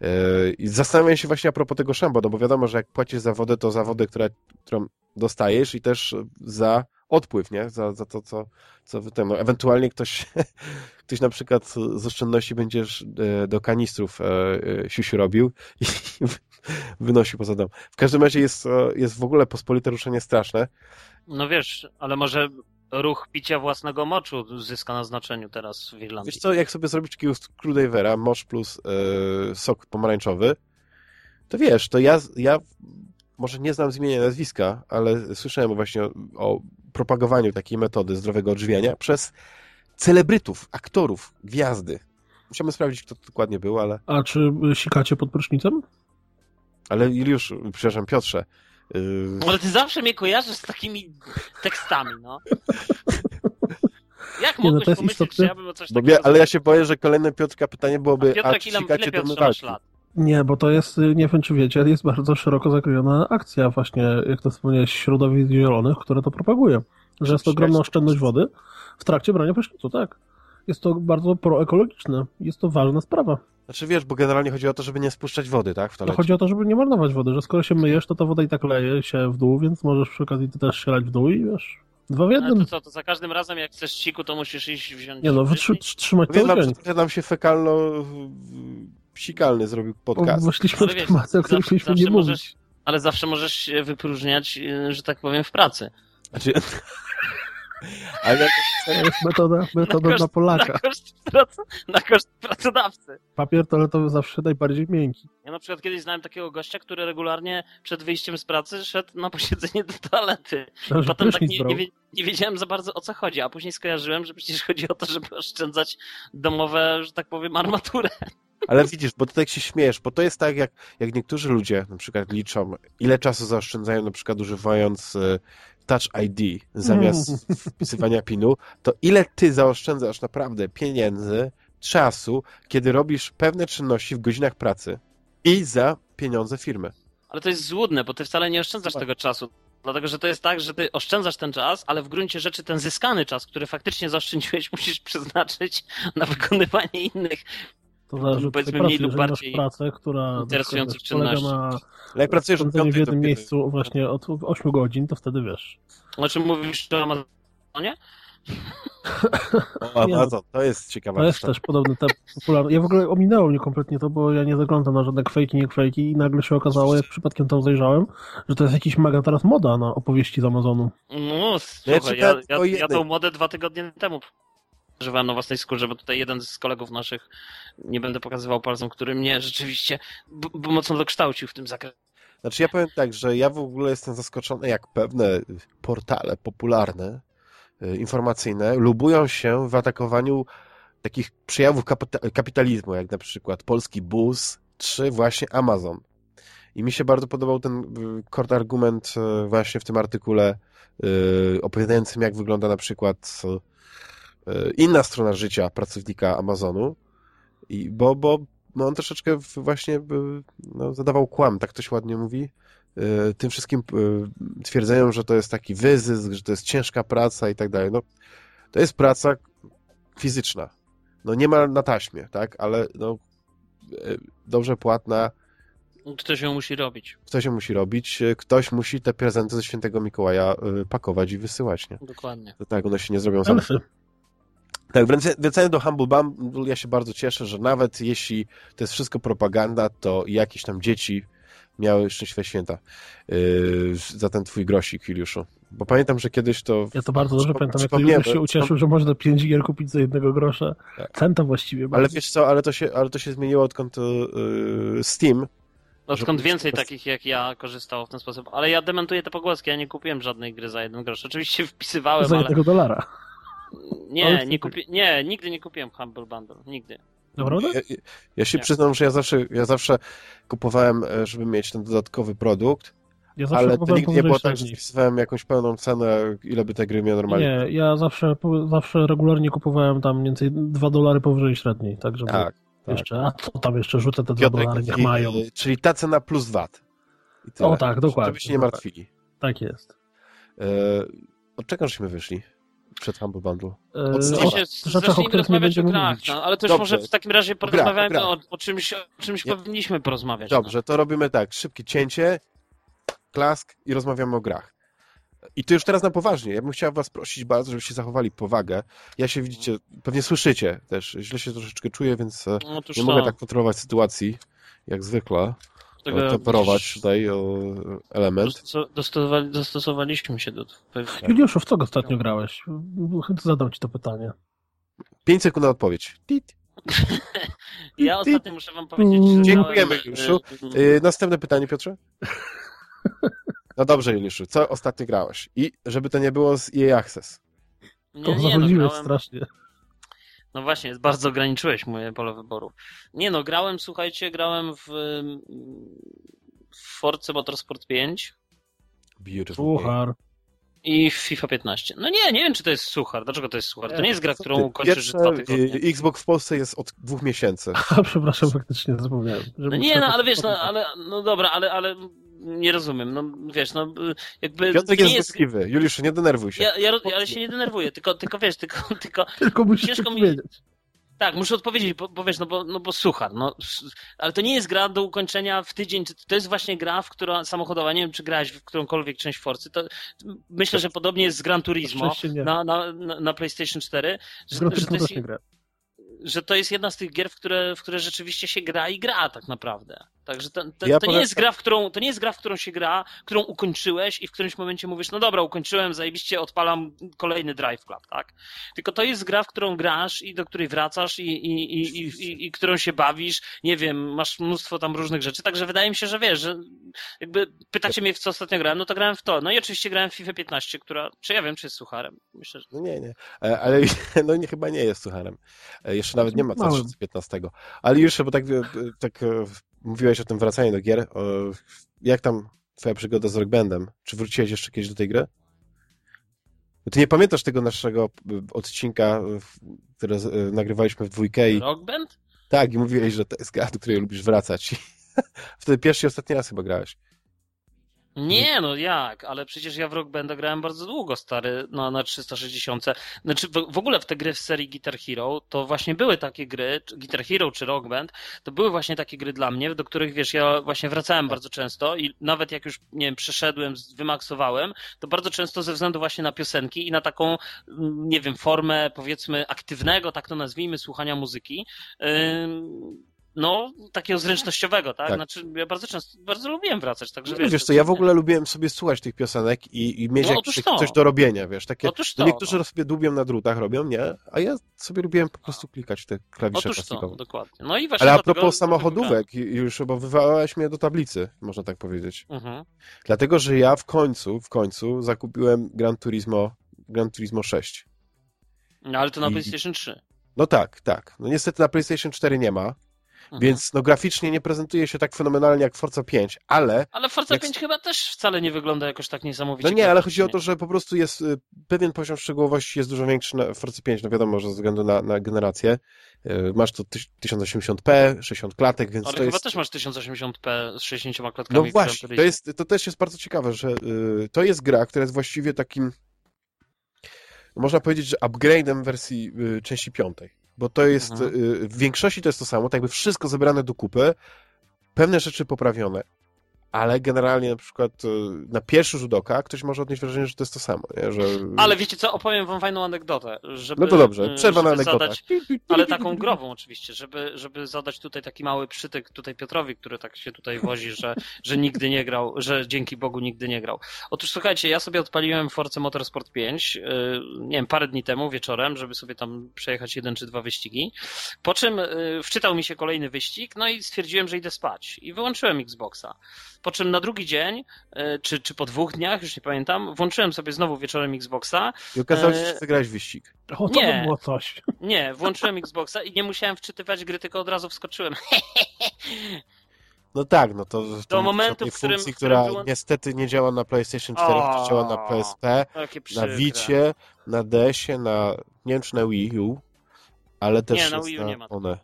E, I zastanawiam się właśnie a propos tego szambo, no bo wiadomo, że jak płacisz za wodę, to za wodę, która, którą dostajesz i też za odpływ, nie? Za, za to, co, co ten, no, ewentualnie ktoś, ktoś na przykład z oszczędności będziesz e, do kanistrów e, e, siusiu robił i wynosił poza dom. W każdym razie jest, jest w ogóle pospolite ruszenie straszne. No wiesz, ale może ruch picia własnego moczu zyska na znaczeniu teraz w Irlandii. Wiesz co, jak sobie zrobić takiego screwdrivera, mocz plus e, sok pomarańczowy, to wiesz, to ja, ja może nie znam z imienia i nazwiska, ale słyszałem właśnie o, o propagowaniu takiej metody zdrowego odżywiania przez celebrytów, aktorów, gwiazdy. Musiałem sprawdzić, kto to dokładnie był, ale, A czy sikacie pod prysznicem? ale już, przepraszam, Piotrze, yy, Ale ty zawsze mnie kojarzysz z takimi tekstami, no. Jak no mogłeś to jest pomyśleć, istotne. że ja bym o coś bo takiego wie, ale ja się boję, że kolejne Piotrka pytanie A byłoby, a, Piotrek, czy ile, ile Piotrze masz lat? Nie, bo to jest, nie wiem czy wiecie, ale jest bardzo szeroko zakrojona akcja właśnie, jak to wspomniałeś, środowisk zielonych, które to propaguje. Że jest to ogromna oszczędność wody w trakcie brania prysznicu, tak. Jest to bardzo proekologiczne. Jest to ważna sprawa. Znaczy wiesz, bo generalnie chodzi o to, żeby nie spuszczać wody, tak, w To toalecie. chodzi o to, żeby nie marnować wody, że skoro się myjesz, to ta woda i tak leje się w dół, więc możesz przy okazji ty też się lać w dół i wiesz, dwa w Ale jednym. to co, to za każdym razem jak chcesz siku, to musisz iść wziąć... Nie no, wytrzy- trzymać Wiem, cały nam, dzień. nam się fekalno-psikalny zrobił podcast. Weszliśmy Ale w tematy, o mieliśmy nie mówić. możesz- Ale zawsze możesz się wypróżniać, y, że tak powiem, w pracy. Znaczy... Ale To jest metoda, metoda koszt- dla Polaka. Na koszt, prac, na koszt pracodawcy. Papier toaletowy zawsze najbardziej miękki. Ja na przykład kiedyś znałem takiego gościa, który regularnie przed wyjściem z pracy szedł na posiedzenie do toalety. Że Potem tak nie, nie, nie wiedziałem za bardzo o co chodzi, a później skojarzyłem, że przecież chodzi o to, żeby oszczędzać domowe, że tak powiem, armaturę. ale widzisz, bo ty tak się śmiejesz, bo to jest tak, jak, jak niektórzy ludzie na przykład liczą, ile czasu zaoszczędzają na przykład używając e, Touch ID zamiast wpisywania PIN-u, to ile ty zaoszczędzasz naprawdę pieniędzy, czasu, kiedy robisz pewne czynności w godzinach pracy i za pieniądze firmy. Ale to jest złudne, bo ty wcale nie oszczędzasz tego czasu. Dlatego, że to jest tak, że ty oszczędzasz ten czas, ale w gruncie rzeczy ten zyskany czas, który faktycznie zaoszczędziłeś, musisz przeznaczyć na wykonywanie innych To zależy od pracy. mniej Jeżeli masz pracę, która interesujących czynności. na Ale jak pracujesz od w jednym kiedy- miejscu właśnie od 8 godzin, to wtedy wiesz. O czym mówisz o Amazonie? O, Amazon, to jest ciekawa To jest też podobny te popularny. Ja w ogóle ominęło mnie kompletnie to, bo ja nie zaglądam na żadne kwejki, nie kwejki i nagle się okazało, jak przypadkiem tam zajrzałem, że to jest jakiś mega teraz moda na opowieści z Amazonu. No, słuchaj, ja, ja, ja tą modę dwa tygodnie temu przeżywałem na własnej skórze, bo tutaj jeden z kolegów naszych, nie będę pokazywał palcem, który mnie rzeczywiście mocno dokształcił w tym zakresie. Znaczy ja powiem tak, że ja w ogóle jestem zaskoczony, jak pewne portale popularne, y, informacyjne, lubują się w atakowaniu takich przejawów kapita- kapitalizmu, jak na przykład polski bus, czy właśnie Amazon. I mi się bardzo podobał ten y, kort argument y, właśnie w tym artykule y, opowiadającym, jak wygląda na przykład y, inna strona życia pracownika Amazonu. I bo, bo no on troszeczkę właśnie no, zadawał kłam, tak ktoś ładnie mówi, y, tym wszystkim y, twierdzeniom, że to jest taki wyzysk, że to jest ciężka praca i tak dalej. No, to jest praca fizyczna. No nie ma na taśmie, tak, ale no, y, dobrze płatna, Ktoś ją musi robić. ktoś ją musi robić, ktoś musi te prezenty ze świętego Mikołaja pakować i wysyłać, nie? Dokładnie. To tak, one się nie zrobią same. Tak, wracając do Humble Bumble, ja się bardzo cieszę, że nawet jeśli to jest wszystko propaganda, to jakieś tam dzieci miały szczęśliwe święta yy, za ten twój grosik, Juliuszu. Bo pamiętam, że kiedyś to... Ja to bardzo dobrze pamiętam, jak. Juliusz się ucieszył, że można 5 gier kupić za jednego grosza. Tak. Centa właściwie. Ale bardzo. wiesz co, ale to się, ale to się zmieniło odkąd yy, Steam... Odkąd Że- więcej takich jak ja korzystało w ten sposób. Ale ja dementuję te pogłoski, ja nie kupiłem żadnej gry za jeden grosz. Oczywiście wpisywałem, Za ale jednego dolara. Nie, nie kupi... nie, nigdy nie kupiłem Humble Bundle. Nigdy. Naprawdę? Ja, ja się Nie. przyznam, że ja zawsze, ja zawsze kupowałem, e, żeby mieć ten dodatkowy produkt, Ja ale to nigdy nie było tak, że wpisywałem jakąś pełną cenę, ile by te gry miały normalnie. Nie, ja zawsze, zawsze regularnie kupowałem tam mniej więcej 2 dolary powyżej średniej, tak żeby Tak. tak. jeszcze, a co tam jeszcze rzucę te 2 Piotrek, dolary, niech mają. Czyli ta cena plus VAT. O tak, dokładnie. Żeby się nie martwili. Tak jest. E, od czego żeśmy wyszli przed Humble Bundle? E, Od- o Oczywiście rzeczach, o zacznijmy których nie rozmawiać o będziemy grach, mówić. no, ale też Dobrze. może w takim razie grach, o o, o czymś, o czymś powinniśmy porozmawiać. no. Dobrze, to robimy tak, szybkie cięcie, klask i rozmawiamy o grach. I to już teraz na poważnie. Ja bym chciał was prosić bardzo, żebyście zachowali powagę. Ja się widzicie, pewnie słyszycie też. Źle się troszeczkę czuję, więc e, No, nie to, mogę tak kontrolować sytuacji, jak zwykle. Tego- Temperować tutaj o, element. Dosto- dostosowali- Dostosowaliśmy się do twoich... Juliuszu, w co ostatnio grałeś? Chętnie zadam ci to pytanie. 5 sekund na odpowiedź. Tit. Ja ostatnio muszę wam powiedzieć, że... Dziękujemy, grałem, Juliuszu. e, Yy, następne pytanie, Piotrze? No dobrze, Juliuszu, co ostatnio grałeś? I żeby to nie było z EA Access. To Nie, nie, no, zachodziłeś grałem, strasznie. No właśnie, bardzo ograniczyłeś moje pole wyboru. Nie no, grałem, słuchajcie, grałem w, mm, w Force Motorsport 5 Beautiful. Suchar. i w FIFA 15. No nie, nie wiem, czy to jest suchar. Dlaczego to jest suchar? To nie jest gra, którą kończysz dwa tygodnie. y, Xbox w Polsce jest od dwóch miesięcy. A, przepraszam, faktycznie zapomniałem. No nie, no ale wiesz, no, ale, no dobra, ale, ale nie rozumiem. No wiesz, no jakby. Piotrek to jest nie jest złośliwy. Juliusz, nie denerwuj się. ja, ja, ale się nie denerwuję, tylko, tylko wiesz, tylko, tylko Tylko musisz ciężko mi- powiedzieć. tak, muszę odpowiedzieć, bo, bo wiesz, no bo, no bo suchar, no, ale to nie jest gra do ukończenia w tydzień, to- jest właśnie gra, w która samochodowa, nie wiem, czy grałeś w którąkolwiek część Forcy, to myślę, że podobnie jest z Gran Turismo na, na, na, PlayStation 4, że, że, to jest, że to jest jedna z tych gier, w które, w które rzeczywiście się gra i gra tak naprawdę. Także to, to, Ja to nie jest gra, w którą, to nie jest gra, w którą się gra, którą ukończyłeś i w którymś momencie mówisz, no dobra, ukończyłem, zajebiście odpalam kolejny Drive Club, tak? Tylko to jest gra, w którą grasz i do której wracasz i, i, i, i, i, i którą się bawisz, nie wiem, masz mnóstwo tam różnych rzeczy, także wydaje mi się, że wiesz, że jakby pytacie mnie, w co ostatnio grałem, no to grałem w to. No i oczywiście grałem w FIFA 15, która, czy ja wiem, czy jest sucharem. Myślę, że No nie, nie. E, Ale no nie, chyba nie jest sucharem. E, Jeszcze nawet nie ma Małym. 2015. Ale już, bo tak, e, tak mówiłeś o tym wracaniu do gier. Jak tam twoja przygoda z Rock Bandem? Czy wróciłeś jeszcze kiedyś do tej gry? Ty nie pamiętasz tego naszego e, odcinka, e, nagrywaliśmy w dwójkę i Rock Band? tak, i mówiłeś, że to jest gra, do której lubisz wracać. Wtedy pierwszy i ostatni raz chyba grałeś. Nie, no jak, ale przecież ja w Rock Banda grałem bardzo długo, stary, na, na 360. Znaczy w, w ogóle w te gry w serii Guitar Hero, to właśnie były takie gry, Guitar Hero czy Rock Band, to były właśnie takie gry dla mnie, do których, wiesz, ja właśnie wracałem bardzo często i nawet jak już, nie wiem, przeszedłem, wymaksowałem, to bardzo często ze względu właśnie na piosenki i na taką, nie wiem, formę, powiedzmy, aktywnego, tak to nazwijmy, słuchania muzyki, ym, no, takiego zręcznościowego, tak? Tak. Znaczy, ja bardzo często, bardzo lubiłem wracać, także No, wiesz. wiesz to co, ja w nie- ogóle lubiłem sobie słuchać tych piosenek i, i mieć No, jakieś, to. coś do robienia, wiesz, takie, Otóż no to, niektórzy no. sobie dłubią na drutach, robią, nie? A ja sobie lubiłem po prostu klikać w te klawisze Otóż to, plastikowe. dokładnie. No i właśnie Ale a propos samochodówek, już bo wywołałeś mnie do tablicy, można tak powiedzieć. Mhm. Dlatego, że ja w końcu, w końcu zakupiłem Gran Turismo, Gran Turismo 6. No ale to na I- PlayStation 3. No tak, tak. No niestety na PlayStation 4 nie ma, Mhm. więc no graficznie nie prezentuje się tak fenomenalnie jak Forza 5, ale Ale Forza jak- 5 chyba też wcale nie wygląda jakoś tak niesamowicie. No nie, ale chodzi o to, że po prostu jest y, pewien poziom szczegółowości jest dużo większy na Forza 5, no wiadomo, że ze względu na, na generację. Y, Masz tu tyś- 1080p, 60 klatek, więc Ale to chyba jest... też masz 1080p z 60 No klatkami. w właśnie, to, jest, to też jest bardzo ciekawe, że y, to jest gra, która jest właściwie takim, można powiedzieć, że upgrade'em wersji y, części piątej. Bo to jest, Mhm. y, w większości to jest to samo, tak jakby wszystko zebrane do kupy, pewne rzeczy poprawione, ale generalnie na przykład y, na pierwszy rzut oka ktoś może odnieść wrażenie, że to jest to samo, nie? Że... Ale wiecie co, opowiem wam fajną anegdotę. Żeby, No to dobrze, y, przerwa na anegdotę. zadać, ale taką grową oczywiście, żeby, żeby zadać tutaj taki mały przytyk tutaj Piotrowi, który tak się tutaj wozi, że, że nigdy nie grał, że dzięki Bogu nigdy nie grał. Otóż słuchajcie, ja sobie odpaliłem Force Motorsport 5, yy, nie wiem, parę dni temu wieczorem, żeby sobie tam przejechać jeden czy dwa wyścigi, po czym wczytał mi się kolejny wyścig, no i stwierdziłem, że idę spać i wyłączyłem Xboxa. Po czym na drugi dzień, yy, czy, czy po dwóch dniach, już nie pamiętam, włączyłem sobie znowu wieczorem Xboxa, I okazało się, e, że wygrałeś wyścig. O, to Nie. by było coś. nie, włączyłem Xboxa i nie musiałem wczytywać gry, tylko od razu wskoczyłem. No tak, no to w Do momentu, tej w którym- funkcji, w którym która było- niestety nie działa na PlayStation 4, O. tylko działa na PSP, na. Vicie, na DS-ie, na nie wiem czy na Wii U, ale też Nie, na Wii U nie ma. one.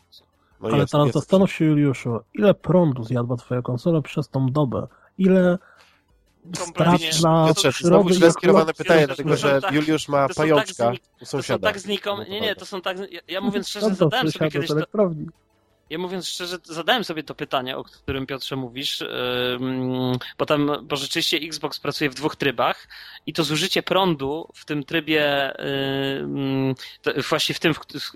No Ale jest- teraz jest- zastanów się, Juliuszu, ile prądu zjadła twoja konsola przez tą dobę? Ile kompletnie... Straszna znowu źle skierowane pytanie, dlatego że tak- Juliusz ma tak pajączka znik- u To są sąsiada. tak znikome... To Nie, nie, to są tak... Ja, ja mówiąc szczerze, zadałem sobie kiedyś... To. Ja mówiąc szczerze, zadałem sobie to pytanie, o którym Piotrze mówisz, bo tam, bo rzeczywiście Xbox pracuje w dwóch trybach i to zużycie prądu w tym trybie, właśnie w tym,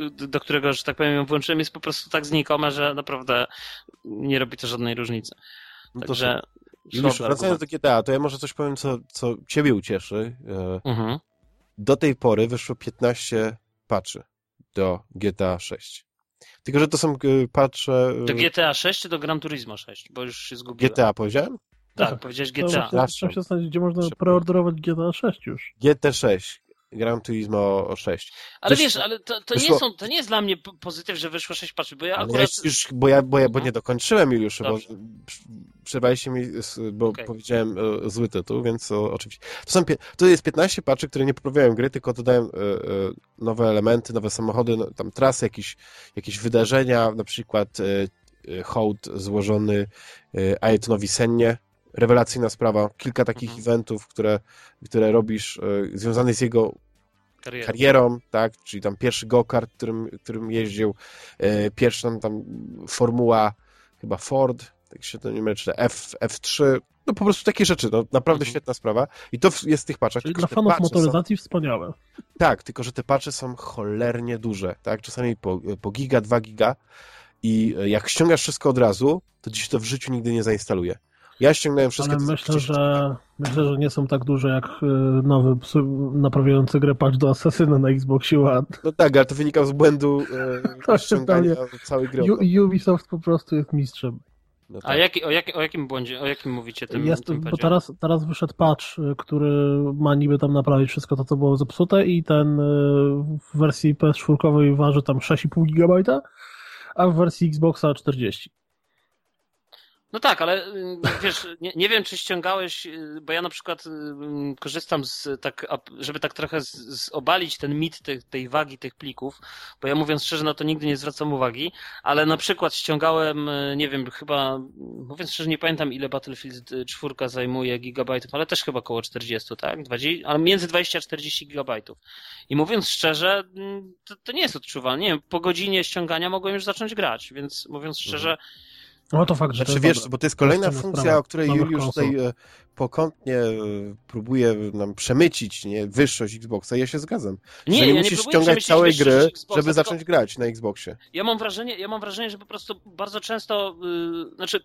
do którego, że tak powiem, ją włączyłem, jest po prostu tak znikome, że naprawdę nie robi to żadnej różnicy. No to Także... Słaby wracając do GTA, to ja może coś powiem, co, co ciebie ucieszy. E, Mhm. Do tej pory wyszło 15 patchy do GTA 6. Tylko, że to są patche... e, Do GTA 6 czy do Gran Turismo 6? Bo już się zgubiłem. GTA powiedziałem? Tak, Tak. powiedziałeś GTA. trzeba się stać, gdzie można preorderować GTA 6 już. GT6. Gran Turismo 6. Ale wiesz, ale to, to, nie wyszło- są, to nie jest dla mnie pozytyw, że wyszło 6 patrzy, bo ja Ale ja akurat... już, bo ja, bo ja bo Mhm. nie dokończyłem już, bo Dobrze. przy- przerwaliście mi, bo Okej. powiedziałem e, zły tytuł, więc o, oczywiście. To, są, to jest 15 patchy, które nie poprawiają gry, tylko dodają e, e, nowe elementy, nowe samochody, no, tam trasy, jakieś, jakieś wydarzenia, na przykład e, e, hołd złożony e, Ayetonowi Sennie. Rewelacyjna sprawa. Kilka takich Mhm. eventów, które, które robisz, e, związanych z jego Karierę. karierą, tak, czyli tam pierwszy go-kart, którym, którym jeździł, e, pierwsza tam formuła, chyba Ford, tak się to nie mylę, czy F, F3, no po prostu takie rzeczy, no naprawdę Mhm. świetna sprawa i to w- jest w tych paczach. Czyli tylko, dla fanów motoryzacji wspaniałe. Są, tak, tylko że te pacze są cholernie duże, tak, czasami po, po giga, 2 giga i e, jak ściągasz wszystko od razu, to dziś to w życiu nigdy nie zainstaluje. Ja ściągnąłem wszystkie Ale myślę, że myślę, że nie są tak duże jak y, nowy naprawiający grę patch do Assassina na Xboxie One. No tak, ale to wynika z błędu e, ściągania całej gry. U- Ubisoft po prostu jest mistrzem. No A tak. jaki, o, jak, o jakim błędzie, o jakim mówicie tym, Jest, tym bo teraz, teraz wyszedł patch, y, który ma niby tam naprawić wszystko to, co było zepsute i ten w wersji PS4 waży tam 6,5 GB, a w wersji Xboxa 40. No tak, ale y, wiesz, nie, nie wiem, czy ściągałeś, y, bo ja na przykład y, y, korzystam z tak, żeby tak trochę z, z obalić ten mit tej, tej wagi tych plików, bo ja mówiąc szczerze, na to nigdy nie zwracam uwagi, ale na przykład ściągałem, nie wiem, chyba, mówiąc szczerze, nie pamiętam ile Battlefield 4 zajmuje gigabajtów, ale też chyba około 40, tak? 20, ale między 20 a 40 gigabajtów. I mówiąc szczerze, mm, to, to nie jest odczuwalne. Nie wiem, po godzinie ściągania mogłem już zacząć grać, więc mówiąc szczerze, No to fakt, że Znaczy wiesz, dobre. bo to jest kolejna To funkcja, sprawa o której nowych Juliusz konsol. tutaj e, pokątnie e, próbuje nam przemycić, nie? Wyższość Xboxa. Ja się zgadzam. Nie, że ja nie nie musisz próbuję ściągać całej gry, Xboxa, żeby zacząć grać na Xboxie. Ja mam wrażenie, ja mam wrażenie, że po prostu bardzo często, yy, znaczy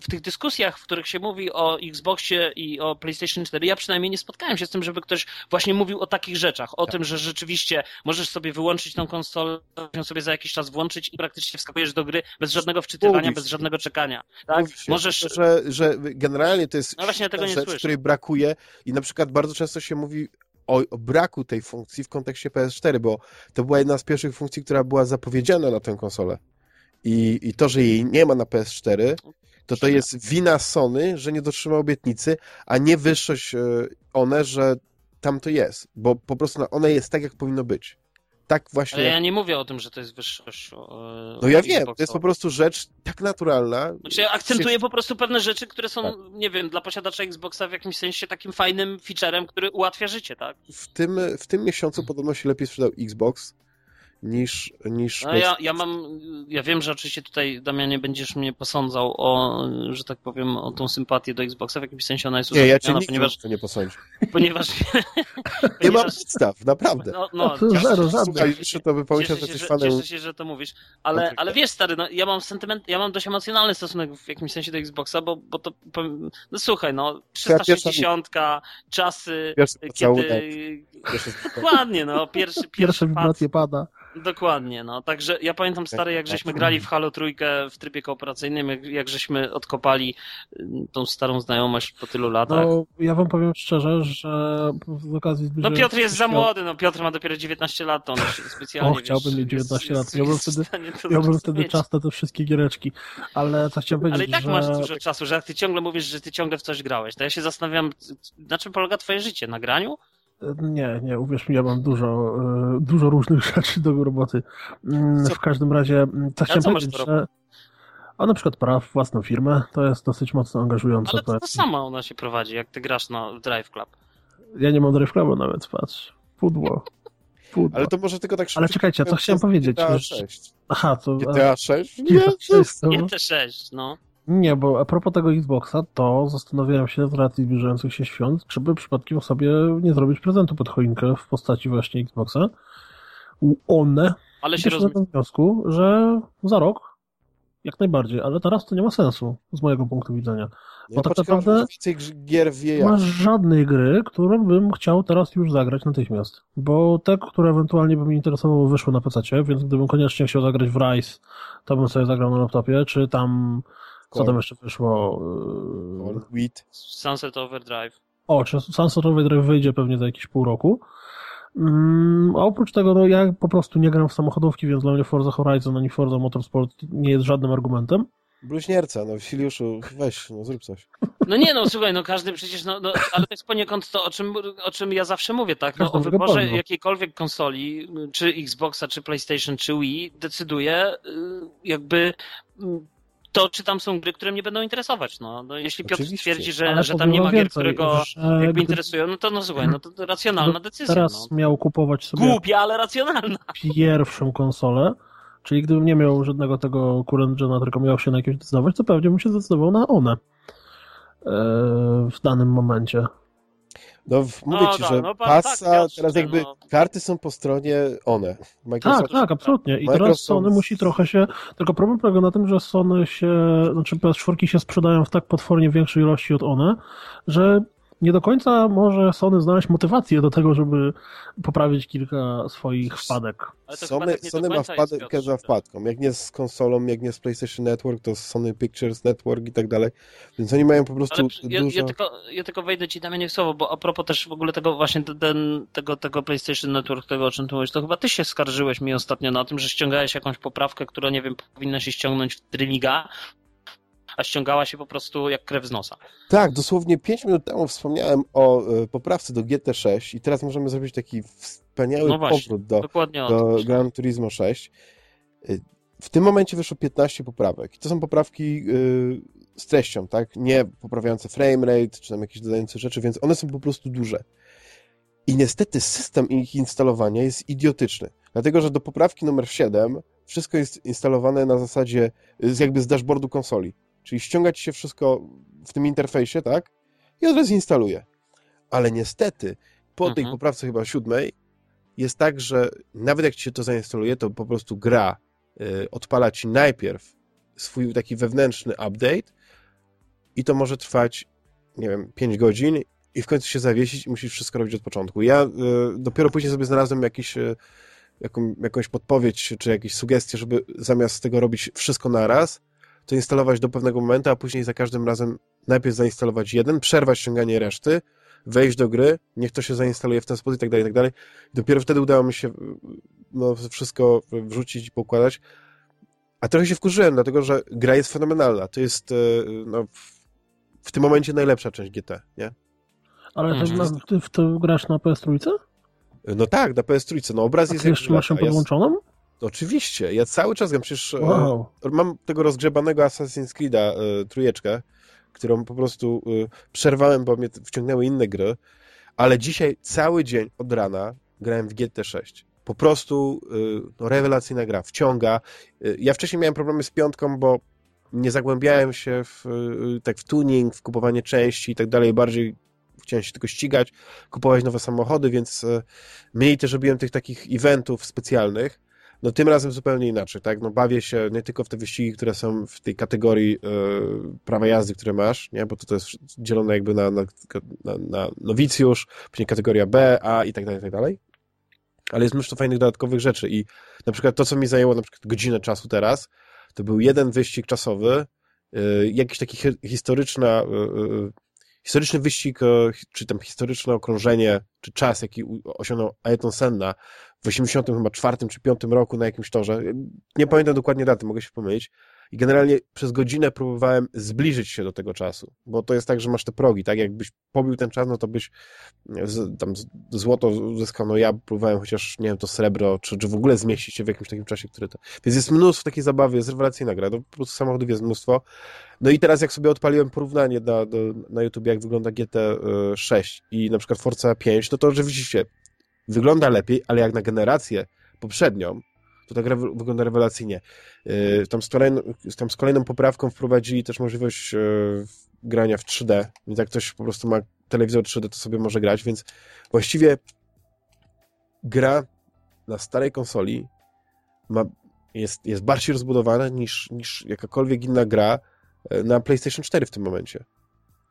w tych dyskusjach, w których się mówi o Xboxie i o PlayStation 4, ja przynajmniej nie spotkałem się z tym, żeby ktoś właśnie mówił o takich rzeczach, o tym, że rzeczywiście możesz sobie wyłączyć tą konsolę, ją sobie za jakiś czas włączyć i praktycznie wskakujesz do gry bez żadnego wczytywania, bez żadnego czekania. Tak? Się, Możesz... że, że generalnie to jest No właśnie, ja tego rzecz, słyszę. której brakuje i na przykład bardzo często się mówi o, o braku tej funkcji w kontekście PS4, bo to była jedna z pierwszych funkcji, która była zapowiedziana na tę konsolę. I, I to, że jej nie ma na PS4, to to jest wina Sony, że nie dotrzymał obietnicy, a nie wyższość e, one, że tam to jest, bo po prostu no, one jest tak, jak powinno być. Tak właśnie. Ale ja nie mówię o tym, że to jest wyższość. e, No ja wiem, to jest po prostu rzecz tak naturalna. Znaczy akcentuję po prostu pewne rzeczy, które są, nie wiem, dla posiadacza Xboxa w jakimś sensie takim fajnym featurem, który ułatwia życie, tak? W tym, w tym miesiącu podobno się lepiej sprzedał Xbox niż, niż No ja, ja mam, ja wiem, że oczywiście tutaj, Damianie, będziesz mnie posądzał o, że tak powiem, o tą sympatię do Xboxa, w jakimś sensie ona jest Nie, ja cię nigdy ponieważ, nie posądzi. ponieważ, Nie mam podstaw, naprawdę. no, no, To cieszę zero, żadnych. Jeszcze to by pomyślał, Cieszę że jesteś fanem. cieszę się, że to mówisz, ale, ale wiesz, stary, no, ja mam sentyment, ja mam dość emocjonalny stosunek w jakimś sensie do Xboxa, bo, bo to, powiem- no słuchaj, no, Twoja pierwsza 360, czasy, Pierwszy kiedy... pierwszy Dokładnie, no, pierwszy, Pierwsze pierwszy pad, wibracje pada. Dokładnie, no. Także ja pamiętam stary, jak Tak, żeśmy tak. grali w Halo Trójkę w trybie kooperacyjnym, jak, jak żeśmy odkopali y, tą starą znajomość po tylu latach. No, ja wam powiem szczerze, że z okazji No Piotr jest za młody, no Piotr ma dopiero 19 lat, to on specjalnie, O, chciałbym wiesz, mieć 19 jest- lat. Miałbym jest wtedy- Miałbym wtedy czas na te wszystkie giereczki. Ale co chciałem powiedzieć, Ale i tak że... masz dużo czasu, że jak ty ciągle mówisz, że ty ciągle w coś grałeś, to ja się zastanawiam, na czym polega twoje życie? Na graniu? Nie, nie, uwierz mi, ja mam dużo, e, dużo różnych rzeczy do roboty. Mm? W każdym razie, mm, co chciałem powiedzieć, że A na przykład praw własną firmę, to jest dosyć mocno angażujące. Ale to, to sama ona się prowadzi, jak ty grasz na Drive Club. Ja nie mam Drive Clubu nawet, patrz. Pudło. Pudło. Ale to może tylko tak Ale czekajcie, co chciałem powiedzieć? GTA Wiesz- 6. Aha, to... GTA 6? Nie, te 6, no. Nie, bo a propos tego Xboxa, to zastanawiałem się z racji zbliżających się świąt, żeby przypadkiem sobie nie zrobić prezentu pod choinkę w postaci właśnie Xboxa. U One. Ale się też roz... do wniosku, że za rok jak najbardziej, ale teraz to nie ma sensu z mojego punktu widzenia. Ja Bo tak poczekam, aż naprawdę- gier Nie jej ma żadnej gry, którą bym chciał teraz już zagrać natychmiast. Bo te, które ewentualnie by mnie interesowały, wyszły na PC, więc gdybym koniecznie chciał zagrać w Rise, to bym sobie zagrał na laptopie, czy tam, co tam jeszcze wyszło? Yy, Wheat. Sunset Overdrive. O, Sunset Overdrive wyjdzie pewnie za jakieś pół roku. Mm, a oprócz tego, no ja po prostu nie gram w samochodówki, więc dla mnie Forza Horizon ani Forza Motorsport nie jest żadnym argumentem. Bluźnierca, no Siliuszu, weź, no zrób coś. No nie no, słuchaj, no każdy przecież, no, no ale to jest poniekąd to, o czym, o czym ja zawsze mówię, tak? No, o wyborze wolno. jakiejkolwiek konsoli, czy Xboxa, czy PlayStation, czy Wii, decyduje y, jakby y, to, czy tam są gry, które mnie będą interesować. No, no jeśli Piotr Oczywiście. stwierdzi, że, że tam nie ma gier, więcej, które go że jakby interesują, no to no słuchaj, no to, racjonalna decyzja. teraz No. miał kupować sobie Głupia, ale racjonalna. pierwszą konsolę, czyli gdybym nie miał żadnego tego current gena, tylko miał się na jakieś decydować, to pewnie bym się zdecydował na one e, w danym momencie. No mówię No ci, tak, że no pa- pasa, tak, teraz jakby no. karty są po stronie one. Tak, Microsoft, tak, absolutnie. I teraz Microsoft- Sony musi trochę się. Tylko problem polega na tym, że Sony się. Znaczy PS4 się sprzedają w tak potwornie większej ilości od one, że nie do końca może Sony znaleźć motywację do tego, żeby poprawić kilka swoich wpadek. Sony, tak do Sony ma wpadkę za wpadką. Jak nie z konsolą, jak nie z PlayStation Network, to z Sony Pictures Network i tak dalej. Więc oni mają po prostu ja, dużo... ja, tylko, ja tylko wejdę ci Damianie w słowo, bo a propos też w ogóle tego właśnie ten, tego, tego PlayStation Network, tego o czym ty mówisz, to chyba ty się skarżyłeś mi ostatnio na tym, że ściągałeś jakąś poprawkę, która nie wiem, powinna się ściągnąć w trymiga, a ściągała się po prostu jak krew z nosa. Tak, dosłownie 5 minut temu wspomniałem o e, poprawce do GT6 i teraz możemy zrobić taki wspaniały No właśnie, powrót do, do. Gran Turismo 6. Y, W tym momencie wyszło 15 poprawek. I to są poprawki y, z treścią, tak? Nie poprawiające framerate, czy tam jakieś dodające rzeczy, więc one są po prostu duże. I niestety system ich instalowania jest idiotyczny. Dlatego, że do poprawki numer 7 wszystko jest instalowane na zasadzie jakby z dashboardu konsoli. Czyli ściągać się wszystko w tym interfejsie, tak? I od razu instaluje. Ale niestety po tej Mhm. poprawce chyba siódmej jest tak, że nawet jak ci się to zainstaluje, to po prostu gra y, odpala ci najpierw swój taki wewnętrzny update i to może trwać, nie wiem, 5 godzin i w końcu się zawiesić i musisz wszystko robić od początku. Ja y, dopiero później sobie znalazłem jakiś, y, jaką, jakąś podpowiedź czy jakieś sugestie, żeby zamiast tego robić wszystko naraz, to instalować do pewnego momentu, a później za każdym razem najpierw zainstalować jeden, przerwać ściąganie reszty, wejść do gry, niech to się zainstaluje w ten sposób i tak dalej, i tak dalej. Dopiero wtedy udało mi się y, no, wszystko wrzucić i poukładać. A trochę się wkurzyłem, dlatego że gra jest fenomenalna. To jest y, no, w, w tym momencie najlepsza część GT, nie? Ale ty, Mhm. ty w to grasz na PS3? No tak, na PS3. No obraz A jest jak jeszcze masz ją podłączoną? Oczywiście, ja cały czas gram, przecież e, Wow. mam tego rozgrzebanego Assassin's Creed'a y, trójeczkę, którą po prostu y, przerwałem, bo mnie wciągnęły inne gry, ale dzisiaj cały dzień od rana grałem w GT6. Po prostu y, no, rewelacyjna gra, wciąga. Ja wcześniej miałem problemy z piątką, bo nie zagłębiałem się w, tak w tuning, w kupowanie części i tak dalej, bardziej chciałem się tylko ścigać, kupować nowe samochody, więc mniej też robiłem tych takich eventów specjalnych. No tym razem zupełnie inaczej, tak? No bawię się nie tylko w te wyścigi, które są w tej kategorii y, prawa jazdy, które masz, nie? Bo to, to jest dzielone jakby na, na, na, na nowicjusz, później kategoria B, A i tak dalej, i tak dalej. Ale jest mnóstwo fajnych dodatkowych rzeczy i na przykład to, co mi zajęło na przykład godzinę czasu teraz, to był jeden wyścig czasowy, y, jakiś taki hi historyczna, y, y, historyczny wyścig, y, czy tam historyczne okrążenie, czy czas, jaki osiągnął Ayrton Senna w 84 chyba czwartym czy piątym roku na jakimś torze. Nie pamiętam dokładnie daty, mogę się pomylić. I generalnie przez godzinę próbowałem zbliżyć się do tego czasu, bo to jest tak, że masz te progi, tak? Jakbyś pobił ten czas, no to byś z, tam złoto uzyskał, no ja próbowałem chociaż, nie wiem, to srebro, czy, czy w ogóle zmieścić się w jakimś takim czasie, który to... Więc jest mnóstwo takiej zabawy, jest rewelacyjna gra, no po prostu samochodów jest mnóstwo. No i teraz jak sobie odpaliłem porównanie na, do, na YouTube, jak wygląda GT6 i na przykład Forza 5, no to rzeczywiście wygląda lepiej, ale jak na generację poprzednią, to ta gra wygląda rewelacyjnie. Yy, tam, z kolejną, tam z kolejną poprawką wprowadzili też możliwość yy, grania w 3D, więc jak ktoś po prostu ma telewizor 3D, to sobie może grać, więc właściwie gra na starej konsoli ma, jest, jest bardziej rozbudowana niż, niż jakakolwiek inna gra yy, na PlayStation 4 w tym momencie.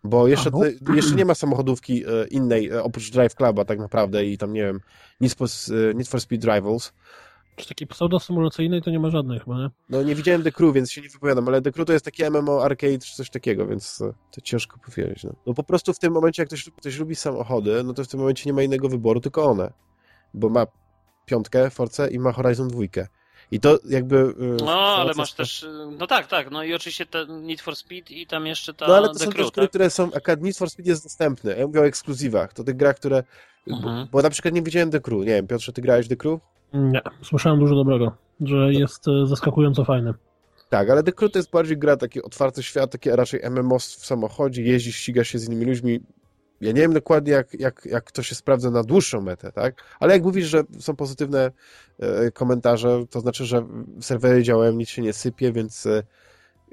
Bo jeszcze, A, no. jeszcze nie ma samochodówki innej, oprócz Drive Cluba tak naprawdę i tam, nie wiem, Need for, Need for Speed Rivals, czy takiej pseudo-symulacyjnej to nie ma żadnej chyba, nie? No nie widziałem The Crew, więc się nie wypowiadam, ale The Crew to jest takie MMO arcade czy coś takiego, więc e, to ciężko powiedzieć. No. no po prostu w tym momencie, jak ktoś, ktoś lubi samochody, no to w tym momencie nie ma innego wyboru, tylko one. Bo ma piątkę, Force i ma Horizon dwójkę. I to jakby... E, no, ale masz też... E, no tak, tak. No i oczywiście ten Need for Speed i tam jeszcze ta No ale to The są Crew, też gry, tak? które są... Akad Need for Speed jest dostępny. Ja mówię o ekskluzywach. To tych grach, które... Mhm. Bo, bo, na przykład nie widziałem The Crew. Nie wiem, Piotrze, ty grałeś The Crew? Nie, słyszałem dużo dobrego, że jest e, zaskakująco fajny. Tak, ale The Crew to jest bardziej gra, taki otwarty świat, takie raczej MMO w samochodzie, jeździsz, ścigasz się z innymi ludźmi. Ja nie wiem dokładnie, jak, jak, jak to się sprawdza na dłuższą metę, tak? Ale jak mówisz, że są pozytywne e, komentarze, to znaczy, że serwery działają, nic się nie sypie, więc e,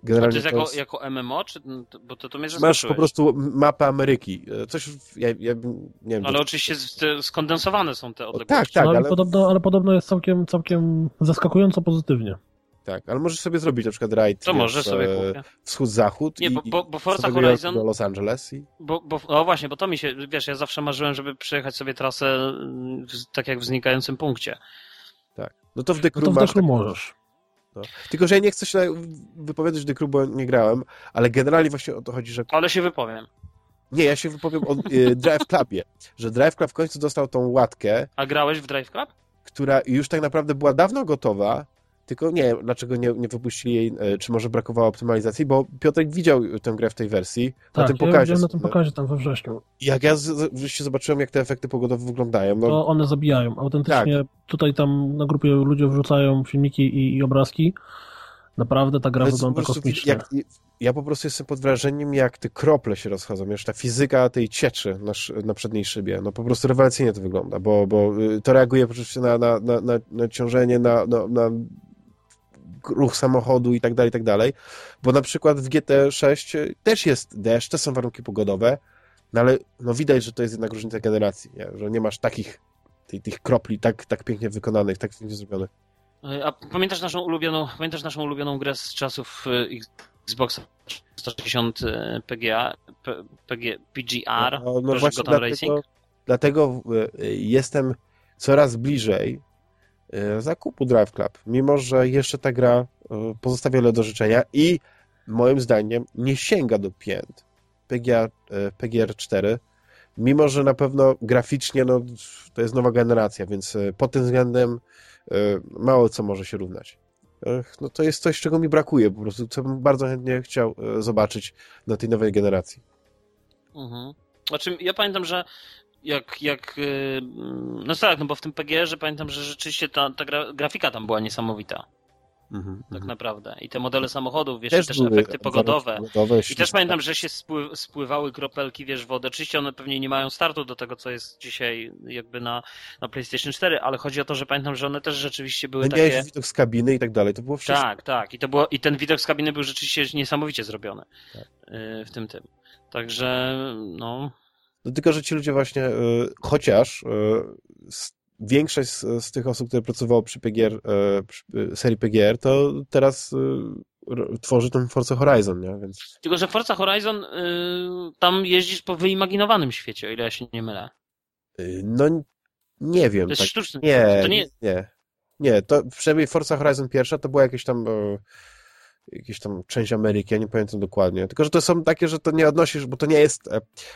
Generalnie to jest, jako, jest... jako MMO, czy, bo to, to mnie Masz po prostu mapę Ameryki. Coś, ja, ja nie wiem. Ale oczywiście skondensowane są te odległości. tak, tak. No, ale... Podobno, ale podobno jest całkiem, całkiem zaskakująco pozytywnie. Tak, ale możesz sobie zrobić na przykład rajd to może sobie wschód-zachód Nie, bo, bo, bo Forza Horizon... do Los Angeles i... Bo, bo, no właśnie, bo to mi się, wiesz, ja zawsze marzyłem, żeby przejechać sobie trasę w, tak jak w znikającym punkcie. Tak. No to w Crew, no to w Crew możesz. No. Tylko, że ja nie chcę się wypowiadać Crew, bo nie grałem, ale generalnie właśnie o to chodzi, że... Ale się wypowiem. Nie, ja się wypowiem o y, Drive Clubie, że Drive Club w końcu dostał tą łatkę. A grałeś w Drive Club? Która już tak naprawdę była dawno gotowa, tylko nie wiem, dlaczego nie, nie wypuścili jej, e, czy może brakowało optymalizacji, bo Piotrek widział tę grę w tej wersji tak, na tym ja pokazie. na tym pokazie tam we wrześniu. Jak ja wreszcie zobaczyłem, jak te efekty pogodowe wyglądają. No, to one zabijają. Autentycznie tak. tutaj tam na grupie ludzie wrzucają filmiki i, i obrazki. Naprawdę ta gra wygląda kosmicznie. Jak, ja po prostu jestem pod wrażeniem, jak te krople się rozchodzą, już ta fizyka tej cieczy na, na przedniej szybie, no po prostu rewelacyjnie to wygląda, bo, bo y, to reaguje oczywiście na, na, na, na ciążenie, na, na, na ruch samochodu i tak dalej, i tak dalej, bo na przykład w GT6 też jest deszcz, też są warunki pogodowe, no ale no widać, że to jest jednak różnica generacji, nie? że nie masz takich tych, tych kropli tak, tak pięknie wykonanych, tak pięknie zrobionych. A pamiętasz naszą ulubioną, pamiętasz naszą ulubioną grę z czasów y, Xboxa 160 y, PGA, PG, PGR, no, no właśnie dlatego? Dlatego y, jestem coraz bliżej zakupu Drive Club, mimo że jeszcze ta gra pozostawia wiele do życzenia i moim zdaniem nie sięga do pięt PGA, PGR 4, mimo że na pewno graficznie no, to jest nowa generacja, więc pod tym względem mało co może się równać. No to jest coś, czego mi brakuje po prostu, co bym bardzo chętnie chciał zobaczyć na tej nowej generacji. Mhm. Znaczy, ja pamiętam, że jak, jak e, no tak, no bo w tym PGR-ze pamiętam, że rzeczywiście ta, ta gra, grafika tam była niesamowita. Mhm, tak mhm. naprawdę. I te modele samochodów, wiesz, też, też efekty pogodowe. pogodowe I też pamiętam, że się spły, spływały kropelki, wiesz, wody. Oczywiście one pewnie nie mają startu do tego, co jest dzisiaj jakby na, na PlayStation 4, ale chodzi o to, że pamiętam, że one też rzeczywiście były no, takie... Miałeś widok z kabiny i tak dalej, to było wszystko. Tak, tak. I, to było, I ten widok z kabiny był rzeczywiście niesamowicie zrobiony tak. Y, w tym tym. Także, no... No tylko, że ci ludzie właśnie, y, chociaż y, większość z, z, tych osób, które pracowało przy PGR, e, przy e, serii PGR, to teraz e, tworzy ten Forza Horizon, nie? Więc... Tylko, że Forza Horizon tam jeździsz po wyimaginowanym świecie, o ile ja się nie mylę. No, nie wiem. To jest tak, sztuczny. Nie, to nie... nie. Nie, to przynajmniej Forza Horizon pierwsza to była jakieś tam jakieś tam część Ameryki, ja nie pamiętam dokładnie. Tylko, że to są takie, że to nie odnosisz, bo to nie jest,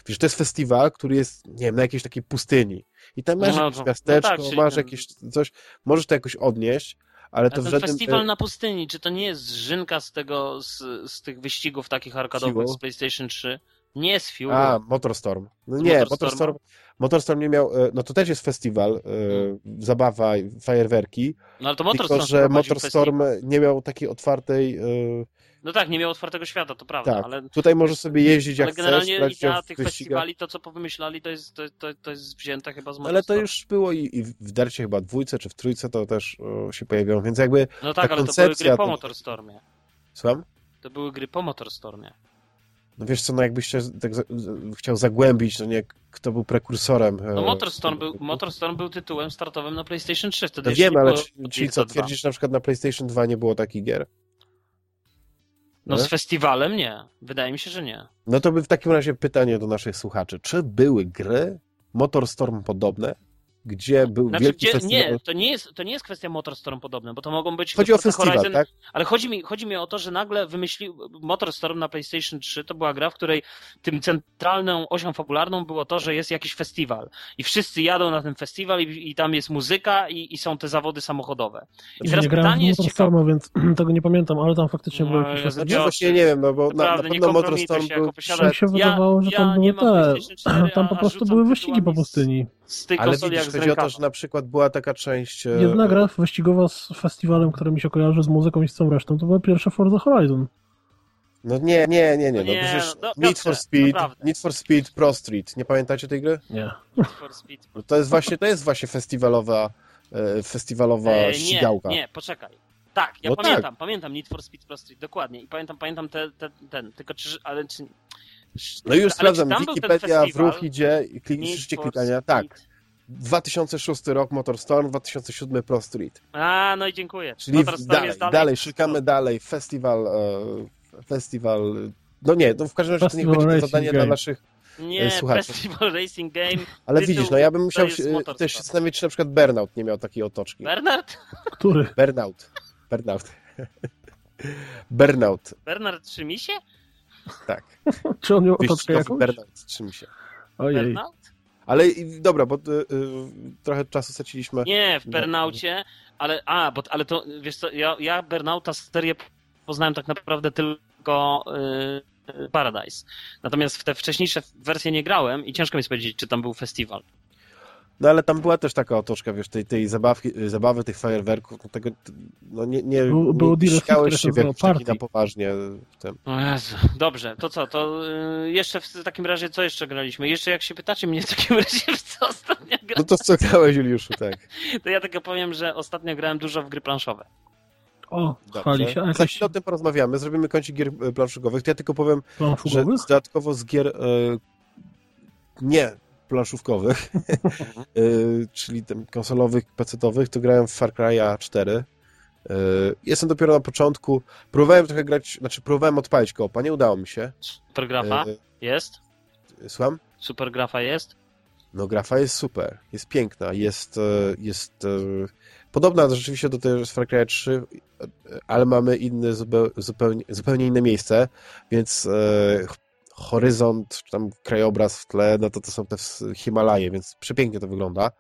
wiesz, to jest festiwal, który jest, nie wiem, na jakiejś takiej pustyni. I tam masz no, jakieś no, miasteczko, no tak, masz jakieś coś, możesz to jakoś odnieść, ale to A w ten żadnym... festiwal e, na pustyni, czy to nie jest żynka z tego, z, z tych wyścigów takich arkadowych z PlayStation 3? Nie jest Fuel. A, Motorstorm. No nie, Motorstorma? Motorstorm, Motorstorm nie miał, e, no to też jest festiwal, e, zabawa, fajerwerki, no ale to tylko Motorstorm że prowadził Motorstorm festiwal. nie miał takiej otwartej, e, No tak, nie miał otwartego świata, to prawda, tak, ale, tutaj możesz sobie jeździć jak ale chcesz, generalnie brać udział idea tych wyścigach. festiwali, to co powymyślali, to jest, to, to, to jest wzięte chyba z Ale to Motorstorm. już było i, i w Dercie chyba dwójce czy w trójce to też o, się pojawiło, więc jakby, No tak, ta ale to były gry po to- Motorstormie. słucham? To były gry po Motorstormie. No wiesz co, no jakbyś się tak za, chciał zagłębić, no nie, kto był prekursorem. e, No Motorstorm był, Motorstorm był tytułem startowym na PlayStation 3. Wtedy No wiem, ale czyli Gears co, 2. twierdzisz, na przykład na PlayStation 2 nie było takich gier? No nie? z festiwalem nie. Wydaje mi się, że nie. No to by w takim razie pytanie do naszych słuchaczy. Czy były gry Motorstorm podobne, gdzie był Znaczy, wielki gdzie, festiwal? nie, to nie, jest, to nie jest kwestia Motorstorm podobne, bo to mogą być... Chodzi o festiwal, Horizon, tak? Ale chodzi mi, chodzi mi o to, że nagle wymyślił Motorstorm na PlayStation 3, to była gra, w której tym centralną osią fabularną było to, że jest jakiś festiwal. I wszyscy jadą na ten festiwal i, i tam jest muzyka i, i są te zawody samochodowe. I teraz nie grałem pytanie w jest. Motorstorma, więc tego nie pamiętam, ale tam faktycznie No, były jakieś ja. No właśnie nie wiem, no bo na, na pewno Motorstorm się był. Mi się. Ja- wydawało, że ja tam były te. PlayStation 4, Tam po prostu były wyścigi po pustyni. Z tej Ale konsoli widzisz, jak z chodzi o to, że na przykład była taka część... e, Jedna gra wyścigowa z festiwalem, który mi się kojarzy z muzyką i z całą resztą, to była pierwsza Forza Horizon. No nie, nie, nie, nie, No no nie, przecież no, Need Piotrze, for Speed, naprawdę. Need for Speed Pro Street, nie pamiętacie tej gry? Nie. For Speed. No to jest właśnie, to jest właśnie festiwalowa, e, festiwalowa E, ścigałka. Nie, nie, poczekaj. Tak, ja No tak. pamiętam, pamiętam Need for Speed Pro Street, dokładnie. I pamiętam, pamiętam te, te, ten, tylko czy, ale czy... No już sprawdzam, Wikipedia w ruch idzie, i klik, Need słyszycie for klikania, tak. 2006 rok Motorstorm, 2007 Pro Street. A, no i dziękuję. Czyli Motorstorm dalej, jest dalej, dalej, szukamy dalej, festiwal, e, festiwal, no nie, no w każdym razie to niech będzie to zadanie Game. dla naszych, Nie, Słuchacze. Festival Racing Game. ale Tytuł widzisz, no ja bym musiał też się zastanowić, czy na przykład Burnout nie miał takiej otoczki. Bernard? Który? Burnout. Burnout. Burnout, Bernard Trzymisie? Tak. Czy on miał otoczkę jakąś? Burnout, czym się. Ojej. Burnout? Ale i- dobra, bo y, y, trochę czasu straciliśmy. Nie, w. Bernaucie, ale a, bo, ale to, wiesz co, ja, ja Bernauta serię poznałem tak naprawdę tylko yy, Paradise. Natomiast w te wcześniejsze wersje nie grałem i ciężko mi powiedzieć, czy tam był festiwal. No ale tam była też taka otoczka, wiesz, tej, tej zabawki, zabawy, tych fajerwerków, no tego, no nie, nie, Było- nie, było które się w jakiś taki na poważnie w tym. O Jezu. Dobrze, to co, to yy, jeszcze w takim razie co jeszcze graliśmy? Jeszcze jak się pytacie mnie w takim razie w co ostatnio No grałem, to co grałeś, Juliuszu, tak. to ja tylko powiem, że ostatnio grałem dużo w gry planszowe. O, Dobrze. chwali się. Za chwilę o tym porozmawiamy, zrobimy kącik gier planszowych. To ja tylko powiem, że dodatkowo z gier e, nie planszówkowych, e, czyli tym konsolowych, pecetowych, to grałem w Far Cry'a 4. E, jestem dopiero na początku. Próbowałem trochę grać, znaczy próbowałem odpalić koopa, nie udało mi się. Supergrafa E, jest? Słucham? Supergrafa jest? No grafa jest super, jest piękna, jest, jest podobna rzeczywiście do tej z Far Cry 3, e, ale mamy zupeł- zupełnie, zupełnie inne miejsce, więc horyzont, czy tam krajobraz w tle, no to to są te Himalaje, więc przepięknie to wygląda.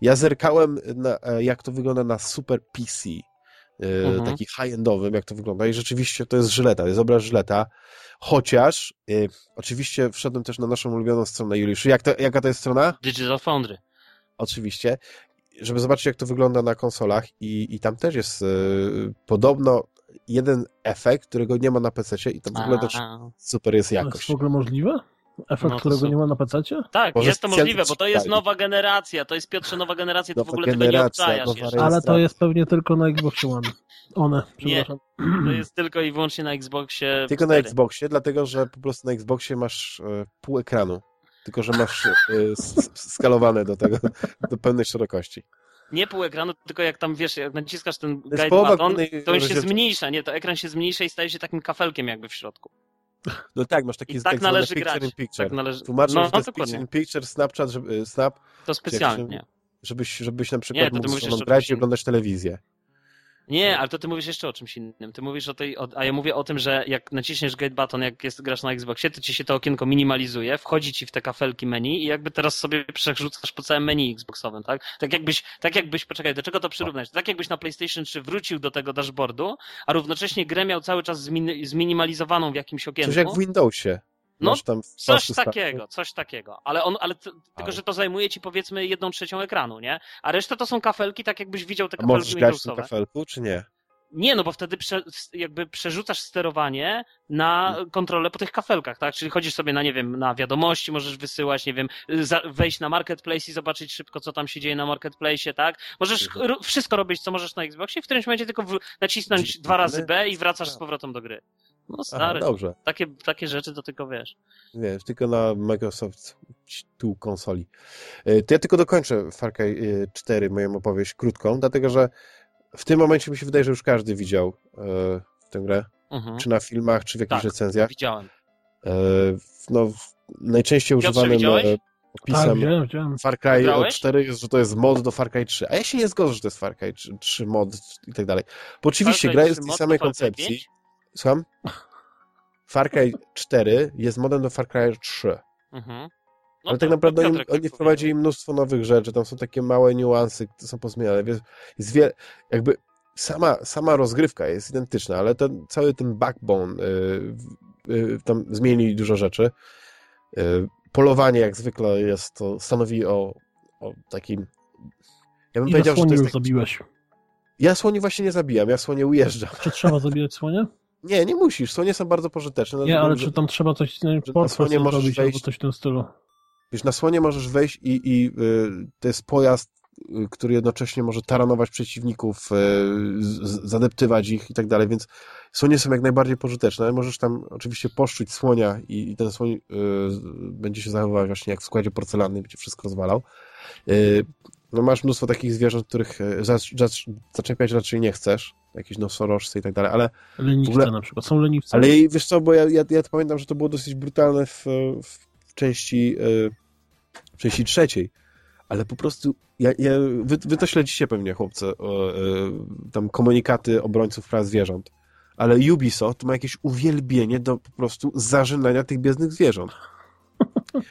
Ja zerkałem, na, e, jak to wygląda na super PC, e, Mhm. taki high-endowym, jak to wygląda i rzeczywiście to jest żyleta, jest obraz żyleta, chociaż e, oczywiście wszedłem też na naszą ulubioną stronę Juliuszu. Jak to, jaka to jest strona? Digital Foundry. Oczywiście, żeby zobaczyć, jak to wygląda na konsolach i, i tam też jest podobno jeden efekt, którego nie ma na PC i tam w ogóle też super jest To jest jakość. w ogóle możliwe? Efekt, No to którego super. nie ma na PC? Tak, Może jest to możliwe, bo to jest nowa generacja, to jest Piotrze nowa generacja, to w ogóle tego nie obczajasz jeszcze. Ale to jest pewnie tylko na Xboxie One. One, Nie. przepraszam. To jest tylko i wyłącznie na Xboxie Tylko na 4. Xboxie, dlatego że po prostu na Xboxie masz e, pół ekranu. Tylko, że masz e, skalowane do tego, do pełnej szerokości. Nie pół ekranu, tylko jak tam, wiesz, jak naciskasz ten guide button, to on się zmniejsza, nie, to ekran się zmniejsza i staje się takim kafelkiem jakby w środku. No tak, masz taki I tak zwany należy picture grać. in picture. Tak należy... Tłumaczę, no, dokładnie. picture in picture, Snapchat, żeby, Snap, To specjalnie. żebyś, żebyś na Nie, przykład ty mógł grać i oglądać telewizję. Nie, ale to ty mówisz jeszcze o czymś innym. Ty mówisz o tej, o, a ja mówię o tym, że jak naciśniesz gate button, jak jest, grasz na Xboxie, to ci się to okienko minimalizuje, wchodzi ci w te kafelki menu i jakby teraz sobie przerzucasz po całym menu Xboxowym, tak? Tak jakbyś, tak jakbyś, poczekaj, do czego to przyrównać? Tak jakbyś na PlayStation 3 wrócił do tego dashboardu, a równocześnie grę miał cały czas zmin, zminimalizowaną w jakimś okienku. Coś jak w Windowsie. No, Coś takiego, coś takiego. Ale on, ale tylko, że to zajmuje ci powiedzmy jedną trzecią ekranu, nie? A reszta to są kafelki, tak jakbyś widział te A możesz kafelki grać w tym kafelku, czy nie? Nie, no bo wtedy prze, jakby przerzucasz sterowanie na kontrolę po tych kafelkach, tak? Czyli chodzisz sobie na, nie wiem, na wiadomości, możesz wysyłać, nie wiem, za, wejść na marketplace i zobaczyć szybko, co tam się dzieje na marketplace, tak? Możesz Mhm. wszystko robić, co możesz na Xboxie, w którymś momencie tylko w, nacisnąć Czyli- dwa razy B i wracasz z tak. powrotem do gry. No Aha, stary, dobrze. takie, takie rzeczy to tylko wiesz. Wiesz, tylko na Microsoft tu konsoli. Y, To ja tylko dokończę Far Cry y, 4, moją opowieść krótką, dlatego że w tym momencie mi się wydaje, że już każdy widział e, tę grę, Mhm. czy na filmach, czy w jakichś Tak. recenzjach. Widziałem. E, no, najczęściej Piotrze, używanym widziałeś? e, Tak, opisem widziałem, widziałem. Far Cry Grałeś? 4 jest, że to jest mod do Far Cry 3. A ja się nie zgodzę, że to jest Far Cry 3, 3 mod i tak dalej. Bo oczywiście gra 3 jest tej samej koncepcji. 5? Słucham? Far Cry 4 jest modem do Far Cry 3. Mhm. No Ale to- tak naprawdę to oni, tak wprowadzili mnóstwo nowych rzeczy, tam są takie małe niuanse, które są pozmieniane. Jest wie, jakby sama, sama rozgrywka jest identyczna, ale ten, cały ten backbone, y, y, tam zmienili dużo rzeczy. Y, polowanie jak zwykle jest, to stanowi o, o takim... Ja bym Ile powiedział, że to słoni jest już taki... zabiłeś? Ja słoni właśnie nie zabijam, ja słonie ujeżdżam. Czy trzeba zabijać słonie? Nie, nie musisz, słonie są bardzo pożyteczne. Nie, dlatego, ale że- czy tam trzeba coś, portfel zrobić albo wejść- coś w tym stylu? Wiesz, na słonie możesz wejść i, i y, to jest pojazd, y, który jednocześnie może taranować przeciwników, y, zadeptywać ich i tak dalej, więc słonie są jak najbardziej pożyteczne. Możesz tam oczywiście poszczuć słonia i, ten słoń y, będzie się zachowywał właśnie jak w składzie porcelany, będzie wszystko rozwalał. No masz mnóstwo takich zwierząt, których za, zaczepiać raczej nie chcesz, jakieś nosorożce i tak dalej, ale Leniwce ogóle- na przykład. Są leniwce? ale wiesz co, bo ja, ja, ja pamiętam, że to było dosyć brutalne w, w części, e, w części trzeciej, ale po prostu ja, ja, wy, wy to śledzicie pewnie, chłopcy, e, e, tam komunikaty obrońców praw zwierząt, ale Ubisoft ma jakieś uwielbienie do po prostu zażynania tych biednych zwierząt.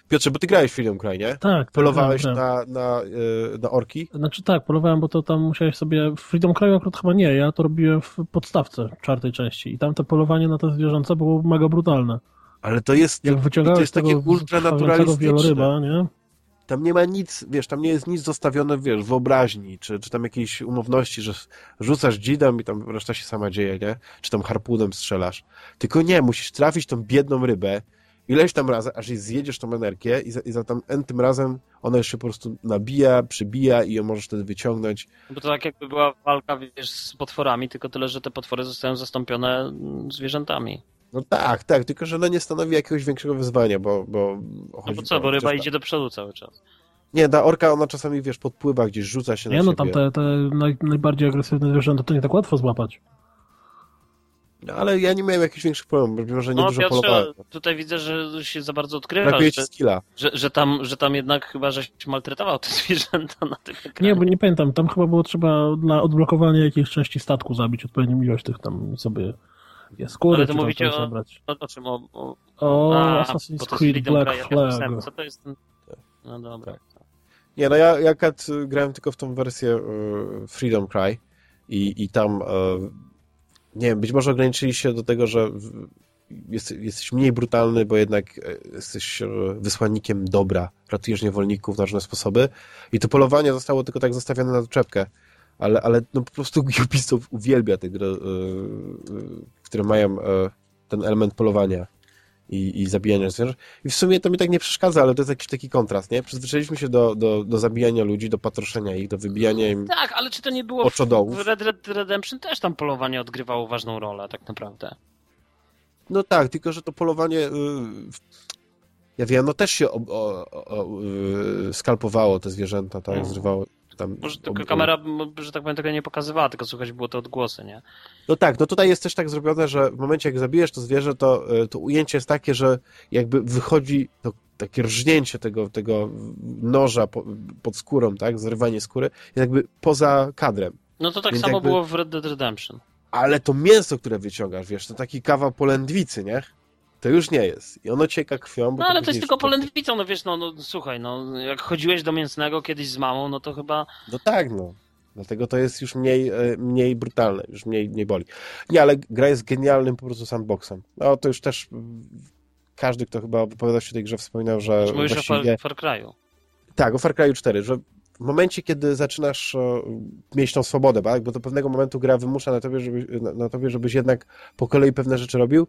Piotrze, bo ty grałeś w Freedom Cry, nie? Tak, tak. Polowałeś tak, tak. na, na, e, na orki? Znaczy tak, polowałem, bo to tam musiałeś sobie... W Freedom Cry akurat chyba nie, ja to robiłem w podstawce czwartej części i tam to polowanie na te zwierzęta było mega brutalne. Ale to jest, Jak to wyciągałeś jest takie ultranaturalistyczne. wieloryba, nie? Tam nie ma nic, wiesz, tam nie jest nic zostawione, wiesz, wyobraźni, czy, czy tam jakiejś umowności, że rzucasz dzidem i tam reszta się sama dzieje, nie? Czy tam harpunem strzelasz. Tylko nie, musisz trafić tą biedną rybę ileś tam razy, aż jej zjedziesz tą energię i za, i za tam n tym razem ona już się po prostu nabija, przybija i ją możesz wtedy wyciągnąć. Bo to tak jakby była walka, wiesz, z potworami, tylko tyle, że te potwory zostają zastąpione zwierzętami. No tak, tak, tylko że ona nie stanowi jakiegoś większego wyzwania, bo... bo No bo co, bo ryba idzie do przodu cały czas. Nie, ta orka, ona czasami, wiesz, podpływa gdzieś, rzuca się na Nie, no siebie. tam te, te naj, najbardziej agresywne zwierzęta to nie tak łatwo złapać. No, ale ja nie miałem jakichś większych problemów, mimo że nie No dużo Piotrze, polowałem. tutaj widzę, że się za bardzo odkrywasz, Brakuje że, skilla. że, że, tam, że tam jednak chyba żeś maltretował te zwierzęta na tym ekranie. Nie, bo nie pamiętam, tam chyba było trzeba dla odblokowania jakiejś części statku zabić odpowiednią ilość tych tam sobie skóry, Ale to mówicie o- zabrać. O, o czym? O, o, O, A, Assassin's Creed Freedom Black Flag. napisałem, Co to jest ten... No dobra. Nie, no ja, ja grałem tylko w tą wersję y, Freedom Cry i, i tam, y, nie wiem, być może ograniczyli się do tego, że jesteś mniej brutalny, bo jednak y, jesteś y, wysłannikiem dobra, ratujesz niewolników na różne sposoby. I to polowanie zostało tylko tak zostawione na doczepkę, ale, ale no po prostu Ubisoft uwielbia te gry, y, które mają ten element polowania i, i zabijania zwierząt. I w sumie to mi tak nie przeszkadza, ale to jest jakiś taki kontrast, nie? Przyzwyczailiśmy się do, do, do zabijania ludzi, do patroszenia ich, do wybijania im Tak, ale czy to nie było oczodołów. w Red Dead Redemption też tam polowanie odgrywało ważną rolę tak naprawdę. No tak, tylko że to polowanie... y, Ja wiem, no też się o, o, o, y, skalpowało te zwierzęta, tak? Mhm. Zrywało tam... Może tylko kamera, że tak powiem, tego nie pokazywała, tylko słychać było te odgłosy, nie? No tak, no tutaj jest też tak zrobione, że w momencie jak zabijesz to zwierzę, to, y, to ujęcie jest takie, że jakby wychodzi to, takie rżnięcie tego, tego noża po, pod skórą, tak, zrywanie skóry, jest jakby poza kadrem. No to tak Więc samo jakby- było w Red Dead Redemption. Ale to mięso, które wyciągasz, wiesz, to taki kawał polędwicy, nie? To już nie jest. I ono cieka krwią. Bo No ale to jest tylko polędwicą, no wiesz, no, no słuchaj, no jak chodziłeś do mięsnego kiedyś z mamą, no to chyba No tak, no. Dlatego to jest już mniej, e, mniej brutalne, już mniej, mniej boli. Nie, ale gra jest genialnym po prostu sandboxem. No to już też każdy, kto chyba wypowiadał się o tej grze, wspominał, że mówisz o właściwie... Far, Far Cry'u. Tak, o Far Cry 4, że w momencie, kiedy zaczynasz mieć tą swobodę, tak? bo do pewnego momentu gra wymusza na tobie, żeby, na tobie, żebyś jednak po kolei pewne rzeczy robił,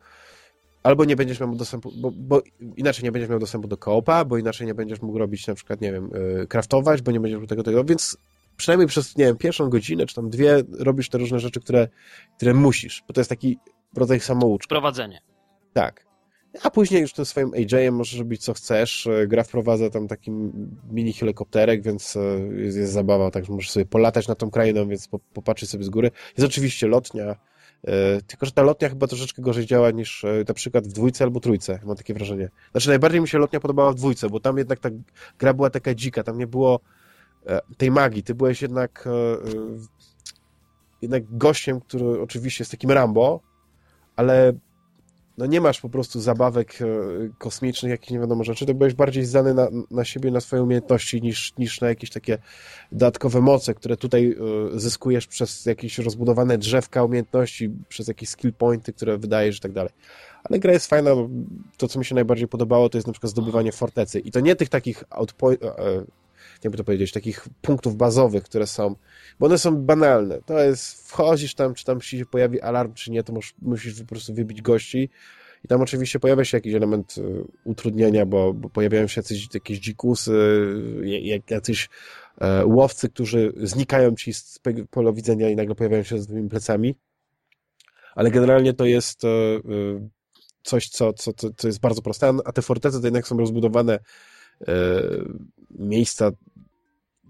albo nie będziesz miał dostępu, bo, bo inaczej nie będziesz miał dostępu do koopa, bo inaczej nie będziesz mógł robić na przykład, nie wiem, e, craftować, bo nie będziesz mógł tego, tego, więc przynajmniej przez, nie wiem, pierwszą godzinę, czy tam dwie robisz te różne rzeczy, które, które musisz, bo to jest taki rodzaj samouczka. Prowadzenie. Tak. A później już tym swoim AJ-em możesz robić co chcesz. E, Gra wprowadza tam taki mini helikopterek, więc e, jest, jest zabawa, także możesz sobie polatać nad tą krainą, więc po, popatrzeć sobie z góry. Jest oczywiście lotnia, tylko że ta lotnia chyba troszeczkę gorzej działa niż e, na przykład w dwójce albo trójce, mam takie wrażenie. Znaczy najbardziej mi się lotnia podobała w dwójce, bo tam jednak ta gra była taka dzika, tam nie było e, tej magii. Ty byłeś jednak e, e, jednak gościem, który oczywiście jest takim Rambo, ale no nie masz po prostu zabawek e, kosmicznych, jakichś nie wiadomo rzeczy, to byłeś bardziej zdany na, na siebie, na swoje umiejętności niż, niż na jakieś takie dodatkowe moce, które tutaj e, zyskujesz przez jakieś rozbudowane drzewka umiejętności, przez jakieś skill pointy, które wydajesz i tak dalej. Ale gra jest fajna, to co mi się najbardziej podobało, to jest na przykład zdobywanie fortecy. I to nie tych takich e, jakby to powiedzieć, takich punktów bazowych, które są, bo one są banalne. To jest, wchodzisz tam, czy tam się pojawi alarm, czy nie, to mus, musisz po prostu wybić gości i tam oczywiście pojawia się jakiś element y, utrudnienia, bo, bo pojawiają się jacyś, jakieś dzikusy, y, jacyś e, łowcy, którzy znikają ci z pola widzenia i nagle pojawiają się z twoimi plecami, ale generalnie to jest e, y, coś, co, co, co, jest bardzo proste, a- te fortecy to jednak są rozbudowane e, miejsca,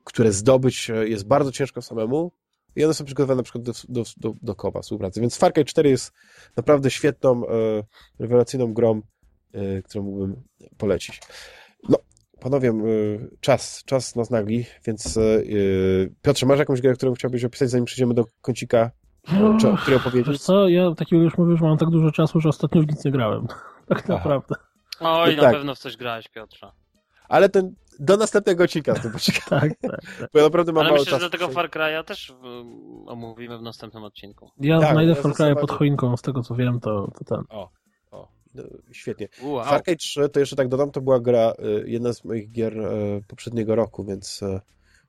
które zdobyć e, jest bardzo ciężko samemu i one są przygotowane na przykład do, do, do, do kopa, współpracy. Więc Far Cry 4 jest naprawdę świetną, e, rewelacyjną grą, e, którą mógłbym polecić. No, panowie, e, czas, czas nas nagli, więc e, e, Piotrze, masz jakąś grę, którą chciałbyś opisać, zanim przejdziemy do kącika, czy, o której Wiesz opowiedzieć? co, ja takiego już mówię, że mam tak dużo czasu, że ostatnio w nic nie grałem. Tak Aha. naprawdę. Oj, No na tak. pewno w coś grałeś, Piotrze. Ale ten, do następnego odcinka z tym poczekaj, Tak, tak, tak. bo ja naprawdę mam Ale mało myślę, że czasu. dlatego dzisiaj. Far Cry'a też y, omówimy w następnym odcinku. Ja Tak, znajdę ja Far Cry'a pod choinką, z tego co wiem, to, to ten. O, no, świetnie. Wow. Far Cry 3, to jeszcze tak dodam, to była gra, y, jedna z moich gier y, poprzedniego roku, więc y,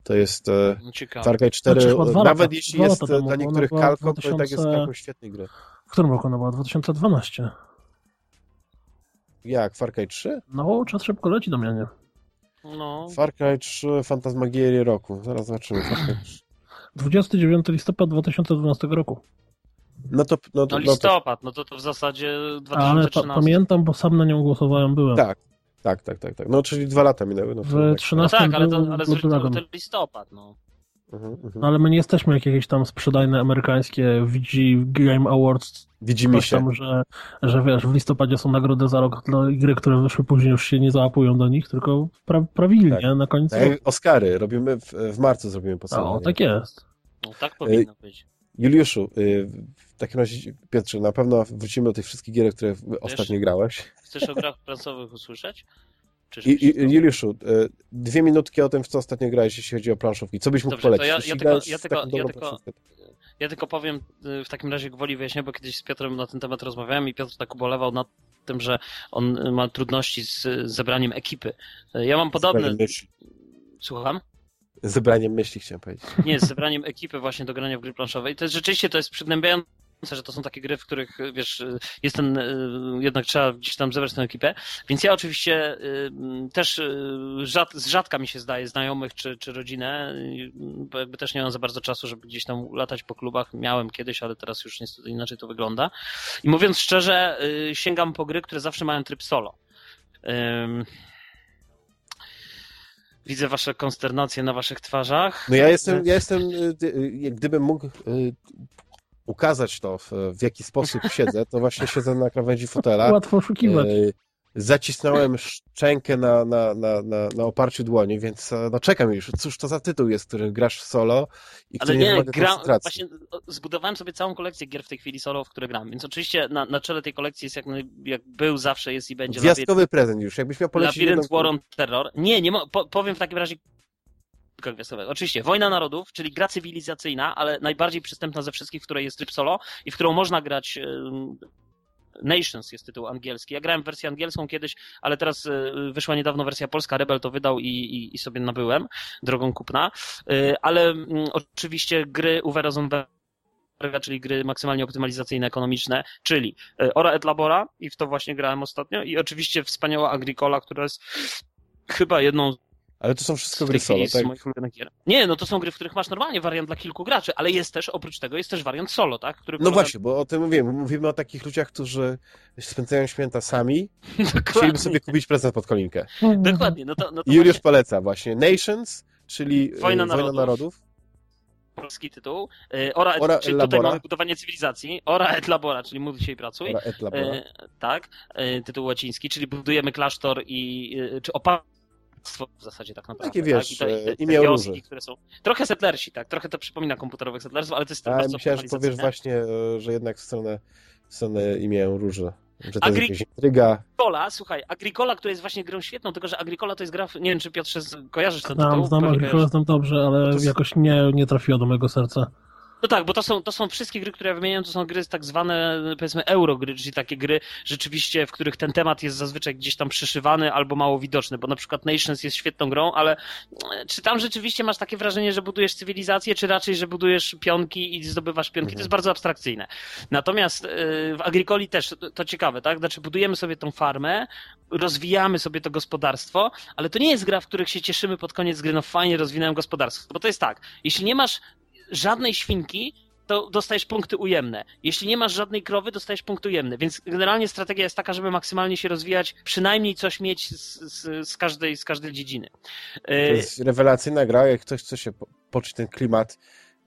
to jest No, Ciekawe. Far Cry 4, Znaczy, chyba dwa nawet lata- jeśli jest temu, dla niektórych kalką, to i tak jest 2000 kalką świetnej gry. W którym roku ona była? 2012. Jak, Far Cry 3? No, czas szybko leci do mnie, nie? No, Far Cry 3, Fantasmagierie roku. Zaraz zobaczymy. Far Cry 3. 29 listopada 2012 roku. No to, no to, no no to listopad, no to to w zasadzie Ale pa 2013. pamiętam, bo sam na nią głosowałem, byłem. tak, tak, tak, tak, tak. No czyli dwa lata minęły. No, W to tak. 13 No tak, ale, to, był ale listopad, no. Mhm, mhm. No ale my nie jesteśmy jak jakieś tam sprzedajne amerykańskie VG Game Awards, Widzimy się. tam, że, że wiesz, w listopadzie są nagrody za rok dla gry, które wyszły później już się nie załapują do nich, tylko pra, prawilnie Tak. na końcu. Tak Oscary robimy w, w marcu zrobimy O, podsumowanie. tak jest. no tak powinno być. Juliuszu, y, w takim razie, Piotrze, na pewno wrócimy do tych wszystkich gier, które ostatnio grałeś. Chcesz o grach pracowych usłyszeć? I, i, Juliuszu, y, dwie minutki o tym, w co ostatnio grałeś, jeśli chodzi o planszówki. Co byś mógł Dobrze, polecić? ja- ja tylko- ja tylko- tylko-. Ja tylko powiem y, w takim razie gwoli wyjaśnię, bo kiedyś z Piotrem na ten temat rozmawiałem i Piotr tak ubolewał nad tym, że on y, ma trudności z zebraniem ekipy. Ja mam podobne... Słucham? Zebraniem myśli chciałem powiedzieć. Nie, z zebraniem ekipy właśnie do grania w gry planszowe. I to jest rzeczywiście to jest przygnębiające, że to są takie gry, w których wiesz, jest ten, jednak trzeba gdzieś tam zebrać tę ekipę. Więc ja oczywiście y, też rzad, z rzadka mi się zdaje znajomych czy, czy rodzinę, bo jakby też nie mam za bardzo czasu, żeby gdzieś tam latać po klubach. Miałem kiedyś, ale teraz już niestety inaczej to wygląda. I mówiąc szczerze, y, sięgam po gry, które zawsze mają tryb solo. Widzę wasze konsternacje na waszych twarzach. No ja jestem, ja jestem, gdybym mógł ukazać to, w, w jaki sposób siedzę, to właśnie siedzę na krawędzi fotela. Łatwo oszukiwać. Y, zacisnąłem szczękę na, na, na, na, na oparciu dłoni, więc e, no czekam już. Cóż to za tytuł jest, który grasz w solo i który Ale nie, nie, gra, właśnie zbudowałem sobie całą kolekcję gier w tej chwili solo, w które gram, więc oczywiście na, na czele tej kolekcji jest jak, jak był, zawsze jest i będzie Gwiazdkowy prezent już. Jakbyś miał polecić Labirynt jedną... War on Terror. Nie, nie mo- po, powiem w takim razie gwiazdkowych. Oczywiście, Wojna Narodów, czyli gra cywilizacyjna, ale najbardziej przystępna ze wszystkich, w której jest tryb solo i w którą można grać ym, Nations jest tytuł angielski. Ja grałem wersję angielską kiedyś, ale teraz y, wyszła niedawno wersja polska, Rebel to wydał i, i, i sobie nabyłem drogą kupna. Y, Ale mm, oczywiście gry Rosenberga, czyli gry maksymalnie optymalizacyjne, ekonomiczne, czyli Ora et Labora i w to właśnie grałem ostatnio i oczywiście wspaniała Agricola, która jest chyba jedną Ale to są wszystko gry solo, tak? moich ulubionych gier. Nie, no to są gry, w których masz normalnie wariant dla kilku graczy, ale jest też, oprócz tego, jest też wariant solo, tak? Który No właśnie, bo o tym mówimy. Mówimy o takich ludziach, którzy spędzają święta sami, chcieliby sobie kupić prezent pod choinkę. dokładnie. No to, no to Juliusz właśnie poleca właśnie Nations, czyli e, Wojna Wojna, Narodów. Narodów. polski tytuł. Y, Ora, et, Ora czyli tutaj mamy budowanie cywilizacji. Ora et Labora, czyli módl się i pracuj. Ora et Labora. E, tak, e, tytuł łaciński, czyli budujemy klasztor i, e, czy opactwo w zasadzie tak naprawdę. Takie, wiesz, tak? I te, e, te imię wioski, róży. które są, trochę settlersi, tak, trochę to przypomina komputerowych settlersów, ale to jest A bardzo myślałem, że powiesz właśnie, e, że jednak w stronę, w stronę imię róży. Że to Agri- jest jakaś intryga. Agricola, słuchaj, Agricola, która jest właśnie grą świetną, tylko że Agricola to jest gra, nie wiem czy Piotrze kojarzysz ten Znam, tytuł? znam Pewnie Agricola, znam dobrze, ale No to jakoś nie, nie trafiło do mojego serca. No tak, bo to są, to są wszystkie gry, które ja wymieniam, to są gry tak zwane, powiedzmy, eurogry, czyli takie gry rzeczywiście, w których ten temat jest zazwyczaj gdzieś tam przyszywany albo mało widoczny, bo na przykład Nations jest świetną grą, ale e, czy tam rzeczywiście masz takie wrażenie, że budujesz cywilizację, czy raczej, że budujesz pionki i zdobywasz pionki? Mhm. To jest bardzo abstrakcyjne. Natomiast e, w Agricoli też to, to ciekawe, tak? Znaczy budujemy sobie tą farmę, rozwijamy sobie to gospodarstwo, ale to nie jest gra, w których się cieszymy pod koniec gry, no fajnie rozwinąłem gospodarstwo, bo to jest tak, jeśli nie masz żadnej świnki, to dostajesz punkty ujemne. Jeśli nie masz żadnej krowy, dostajesz punkty ujemne. Więc generalnie strategia jest taka, żeby maksymalnie się rozwijać, przynajmniej coś mieć z, z, z, każdej, z każdej dziedziny. To E, jest rewelacyjna gra, jak ktoś chce się po- poczuć ten klimat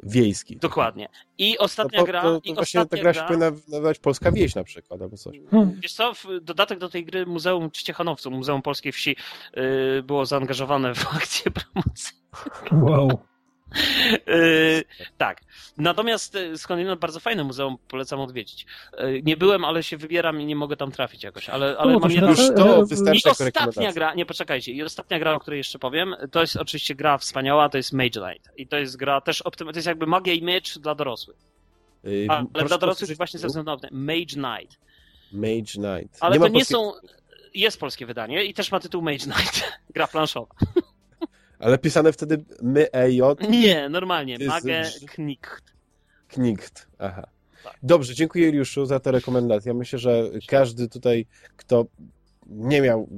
wiejski. Dokładnie. I ostatnia to, gra. to, to i właśnie ta ostatnia gra się gra, powinna nazywać Polska Wieś na przykład, albo coś. Hmm. Wiesz co, w dodatek do tej gry Muzeum Ciechanowców, Muzeum Polskiej Wsi yy, było zaangażowane w akcję promocyjną. Wow. Yy, tak. Natomiast yy, skądinąd bardzo fajne muzeum, polecam odwiedzić. Yy, nie byłem, ale się wybieram i nie mogę tam trafić jakoś, ale, ale No, to mam jedną... Już E, to e, wystarczy I ostatnia gra, nie poczekajcie, i ostatnia gra, o której jeszcze powiem, to jest oczywiście gra wspaniała, to jest Mage Knight. I to jest gra też optym... to jest jakby magia i miecz dla dorosłych. Yy, Ale dla dorosłych powtórzyć właśnie ze tytuł? względu na to, Mage Knight. Mage Knight. Ale ma to nie są. Jest polskie wydanie i też ma tytuł Mage Knight. Gra planszowa. Ale pisane wtedy my, e, j, Nie, normalnie. Dobrze. Knicht. knicht. Aha. Tak. Dobrze, dziękuję Juliuszu za tę rekomendację. Myślę, że każdy tutaj, kto nie miał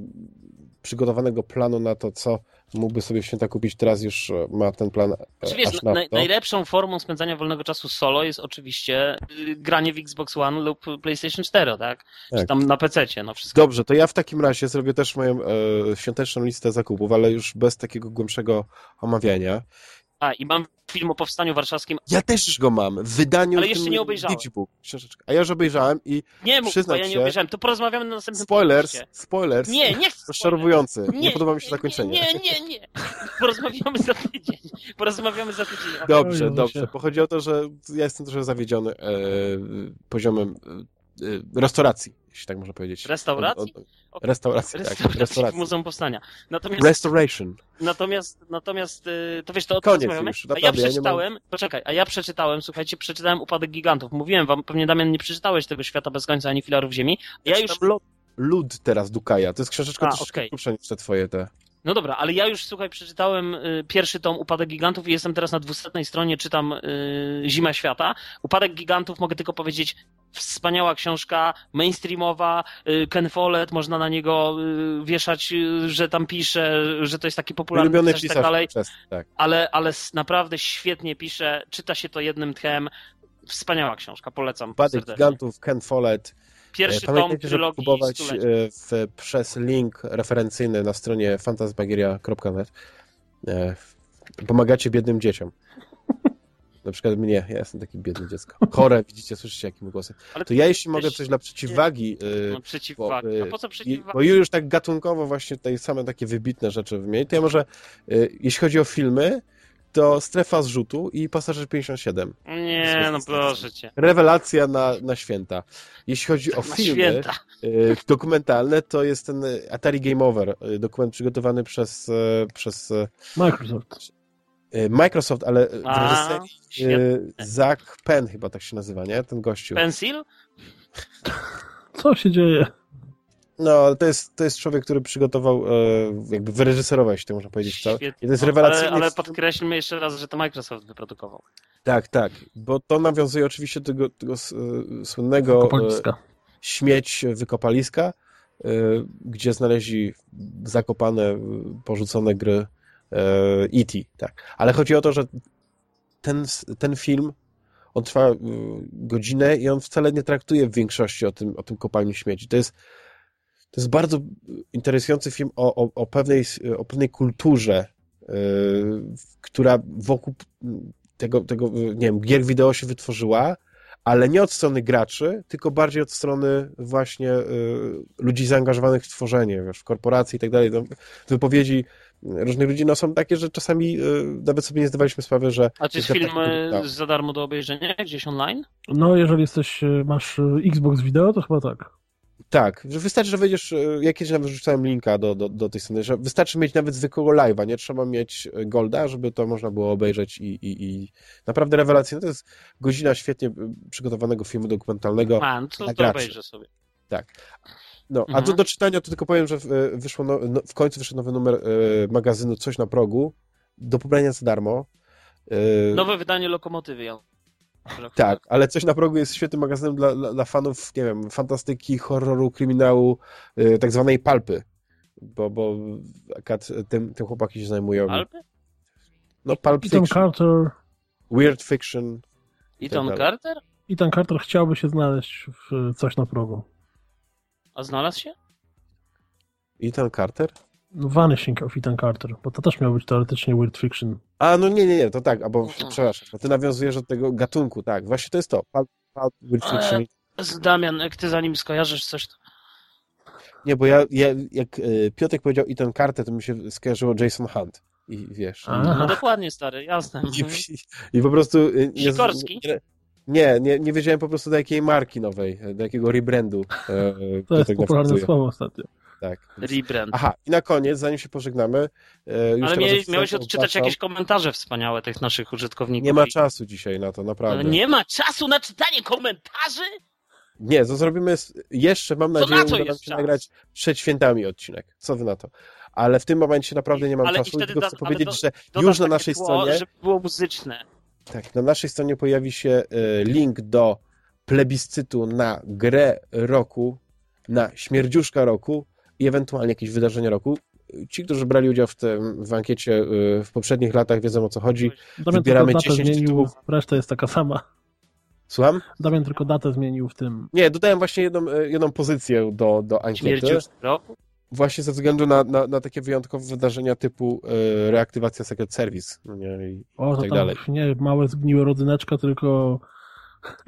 przygotowanego planu na to, co mógłby sobie w święta kupić, teraz już e, ma ten plan e, Czy wiesz, aż na najlepszą formą spędzania wolnego czasu solo jest oczywiście y, granie w Xbox One lub PlayStation 4, tak? Czy Tak. tam na PC, no wszystko. Dobrze, to ja w takim razie zrobię też moją e, świąteczną listę zakupów, ale już bez takiego głębszego omawiania. A, i mam film o powstaniu warszawskim. Ja też już go mam, w wydaniu Ale jeszcze nie obejrzałem. A ja już obejrzałem i Nie mów, bo Przyznać ja nie się- obejrzałem. To porozmawiamy na następnym spoilers, podcaście. spoilers, Nie, nie chcę rozczarowujący. Nie, Nie, podoba mi się zakończenie. Nie, nie, nie. Porozmawiamy za tydzień. Porozmawiamy za tydzień. Dobrze, Oj, dobrze. Jezusie. Bo chodzi o to, że ja jestem trochę zawiedziony e, poziomem e, e, restauracji, jeśli tak można powiedzieć. Restauracji? Od- od- Restauracji, tak. Restauracji. Muzeum Powstania. Natomiast Restoration. Natomiast, natomiast y, to wiesz, to o tym Koniec rozmawiamy. już, a ja naprawdę, ja przeczytałem, poczekaj, a ja przeczytałem, słuchajcie, przeczytałem Upadek Gigantów. Mówiłem wam, pewnie Damian nie przeczytałeś tego Świata bez końca ani filarów ziemi. Ja już, Czytam Lo- Lud teraz Dukaja. To jest książeczka A, troszeczkę krótsza niż te twoje te. No dobra, ale ja już, słuchaj, przeczytałem y, pierwszy tom Upadek Gigantów i jestem teraz na dwusetnej stronie, czytam y, Zima Świata. Upadek Gigantów, mogę tylko powiedzieć, wspaniała książka, mainstreamowa, y, Ken Follett, można na niego wieszać, że tam pisze, że to jest taki popularny Ulubiony pisarz i tak pisarz. dalej. Przez, tak. ale, ale naprawdę świetnie pisze, czyta się to jednym tchem. Wspaniała książka, polecam. Upadek serdecznie. Gigantów, Ken Follett. Pierwszy E, tom Pamiętajcie, żeby trylogii kupować e, w, przez link referencyjny na stronie fantasmagieria.net. E, Pomagacie biednym dzieciom. Na przykład mnie, ja jestem taki biedny dziecko. Chore, widzicie, słyszycie jakim głosem. Ale To ja jeśli mogę coś dla przeciwwagi, No, przeciwwagi. bo, A po co przeciwwagi? bo już tak gatunkowo właśnie tutaj same takie wybitne rzeczy wymienić, to ja może, jeśli chodzi o filmy, to Strefa zrzutu i Pasażer 57. Nie, no proszę cię. Rewelacja na, na święta. Jeśli chodzi o Na filmy święta. y, dokumentalne, to jest ten Atari Game Over, y, dokument przygotowany przez, y, przez Microsoft. Microsoft, ale w A, reżyserii Zach Penn chyba tak się nazywa, nie? Ten gościu. Pencil? Co się dzieje? No, ale to jest, to jest człowiek, który przygotował, e, jakby wyreżyserował, jeśli to można powiedzieć, co? I to jest rewelacyjny Ale, ale podkreślmy jeszcze raz, że to Microsoft wyprodukował. Tak, tak, bo to nawiązuje oczywiście do tego, tego e, słynnego e, Kopaliska. śmieć wykopaliska, e, gdzie znaleźli zakopane, porzucone gry E.T., tak. Ale chodzi o to, że ten, ten film, on trwa godzinę i on wcale nie traktuje w większości o tym, o tym kopalniu śmieci. To jest, to jest bardzo interesujący film o, o, o, pewnej, o pewnej kulturze, e, która wokół tego, tego, nie wiem, gier wideo się wytworzyła, ale nie od strony graczy, tylko bardziej od strony właśnie y, ludzi zaangażowanych w tworzenie, wiesz, w korporacje i tak dalej. No, wypowiedzi różnych ludzi no, są takie, że czasami y, nawet sobie nie zdawaliśmy sprawy, że... A czy jest film e, tak. za darmo do obejrzenia gdzieś online? No, jeżeli jesteś, masz Xbox Video, to chyba tak. Tak, że wystarczy, że wejdziesz, y, ja kiedyś nawet wrzucałem linka do, do, do tej strony, że wystarczy mieć nawet zwykłego live'a, nie trzeba mieć y, Golda, żeby to można było obejrzeć i, i, i naprawdę rewelacyjne. To jest godzina świetnie y, przygotowanego filmu dokumentalnego. A, no to, to obejrzę sobie. Tak. No, a Mhm. do, do czytania to tylko powiem, że e, wyszło no, no, w końcu wyszedł nowy numer e, magazynu Coś na progu, do pobrania za darmo. E, Nowe wydanie Lokomotywy. Ja... tak, ale Coś na progu jest świetnym magazynem dla, dla, dla fanów, nie wiem, fantastyki, horroru, kryminału, e, tak zwanej palpy, bo, bo akad tym, tym chłopaki się zajmują. Alpy? No, pulp Ethan fiction, Carter, weird fiction. Ethan dalej. Carter? Ethan Carter chciałby się znaleźć w coś na progu. A znalazł się? Ethan Carter? No, Vanishing of Ethan Carter, bo to też miał być teoretycznie weird fiction. A, no nie, nie, nie, to tak, albo, Mhm. przepraszam, bo ty nawiązujesz do tego gatunku, tak, właśnie to jest to, pulp, pulp weird Ale- fiction. Z Damian, jak ty zanim skojarzysz coś, to... Nie, bo ja, ja jak y, Piotrek powiedział Ethan Carter, to mi się skojarzyło Jason Hunt. I wiesz. A. No Aha. dokładnie, stary, jasne. I, i, I po prostu. y, Nie, Sikorski? nie, nie, nie wiedziałem po prostu do jakiej marki nowej, do jakiego rebrandu. e, To jest popularne słowo ostatnio. Tak. Rebrand. Aha, i na koniec, zanim się pożegnamy. e, Ale miałeś, miałeś odczytać jakieś komentarze wspaniałe tych naszych użytkowników. Nie ma czasu dzisiaj na to, naprawdę. Ale nie ma czasu na czytanie komentarzy? Nie, to zrobimy jeszcze, mam To nadzieję, na co uda nam się czas? nagrać przed świętami odcinek. Co wy na to? Ale w tym momencie naprawdę nie mam Ale czasu, tylko chcę powiedzieć, do- że już na naszej tło, stronie żeby było muzyczne. Tak, na naszej stronie pojawi się e, link do plebiscytu na grę roku, na śmierdziuszka roku i ewentualnie jakieś wydarzenie roku. Ci, którzy brali udział w, tym, w ankiecie e, w poprzednich latach, wiedzą o co chodzi. Damian Wybieramy tylko datę 10 zmienił, tytułów. reszta jest taka sama. Słucham? Damian tylko datę zmienił w tym. Nie, dodałem właśnie jedną, e, jedną pozycję do, do ankiety. Roku. Właśnie ze względu na, na, na takie wyjątkowe wydarzenia typu e, reaktywacja Secret Service no nie, i, O, i tak tam dalej. nie małe zgniłe rodzyneczka, tylko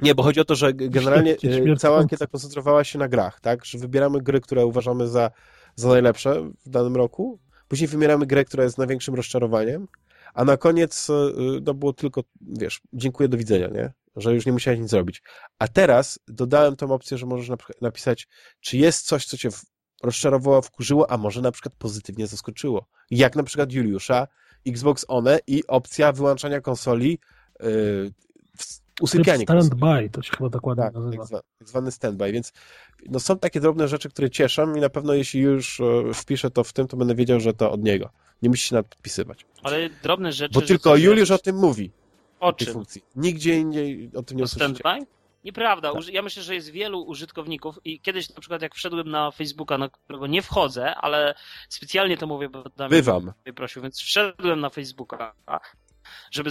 Nie, bo chodzi o to, że generalnie e, cała ankieta koncentrowała się na grach, tak? Że wybieramy gry, które uważamy za, za najlepsze w danym roku, później wybieramy grę, która jest największym rozczarowaniem, a na koniec no było tylko, wiesz, dziękuję, do widzenia, nie? Że już nie musiałeś nic zrobić. A teraz dodałem tą opcję, że możesz nap- napisać, czy jest coś, co cię rozczarowało, wkurzyło, a może na przykład pozytywnie zaskoczyło. Jak na przykład Juliusza, Xbox One i opcja wyłączania konsoli, yy, w- usypianie stand-by, to się chyba dokładnie Tak, nazywa. tak, zwa, tak zwany standby, więc no, są takie drobne rzeczy, które cieszą i na pewno jeśli już e, wpiszę to w tym, to będę wiedział, że to od niego. Nie musisz się nadpisywać. Ale drobne rzeczy... Bo tylko Juliusz o tym mówi, O tej czym? funkcji. Nigdzie indziej o tym nie usłyszycie. standby? Nieprawda. Tak. Ja myślę, że jest wielu użytkowników i kiedyś na przykład jak wszedłem na Facebooka, na którego nie wchodzę, ale specjalnie to mówię, bo Damian Bywam. prosił, więc wszedłem na Facebooka, żeby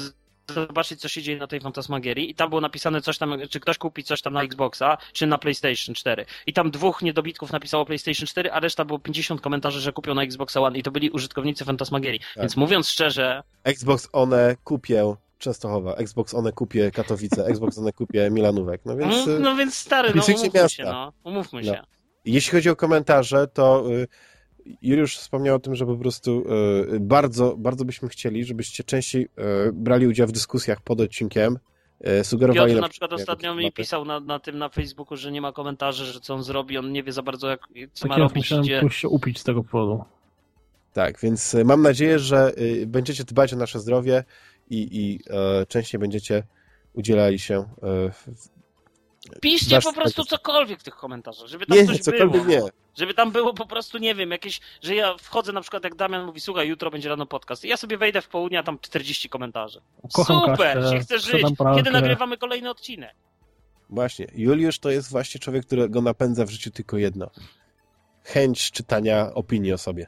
zobaczyć, co się dzieje na tej Fantasmagierii i tam było napisane coś tam, czy ktoś kupi coś tam na Xboxa, czy na PlayStation 4. I tam dwóch niedobitków napisało PlayStation 4, a reszta było 50 komentarzy, że kupią na Xboxa One i to byli użytkownicy Fantasmagierii. Tak. Więc mówiąc szczerze, Xbox One kupię Częstochowa, Xbox One kupie Katowice, Xbox One kupie Milanówek. No więc No, no więc stary, no umówmy miasta. się, no. Umówmy No. się. jeśli chodzi o komentarze, to y, Juliusz wspomniał o tym, że po prostu y, bardzo, bardzo byśmy chcieli, żebyście częściej y, brali udział w dyskusjach pod odcinkiem, y, sugerowali Piotr nam na przykład ostatnio mi pisał na, na tym na Facebooku, że nie ma komentarzy, że co on zrobi, on nie wie za bardzo jak, co Tak ma ja robić, gdzie... się upić z tego powodu. Tak, więc mam nadzieję, że będziecie dbać o nasze zdrowie i, i e, częściej będziecie udzielali się e, w- Piszcie Dasz po prostu takie- cokolwiek w tych komentarzach, żeby tam Nie, coś cokolwiek było. nie. Żeby tam było po prostu, nie wiem, jakieś, że ja wchodzę na przykład jak Damian mówi, słuchaj, jutro będzie rano podcast. I ja sobie wejdę w południe, a tam 40 komentarzy. Kocham Super, Kasię, się chce żyć. Kiedy nagrywamy kolejny odcinek? Właśnie. Juliusz to jest właśnie człowiek, którego napędza w życiu tylko jedno. Chęć czytania opinii o sobie.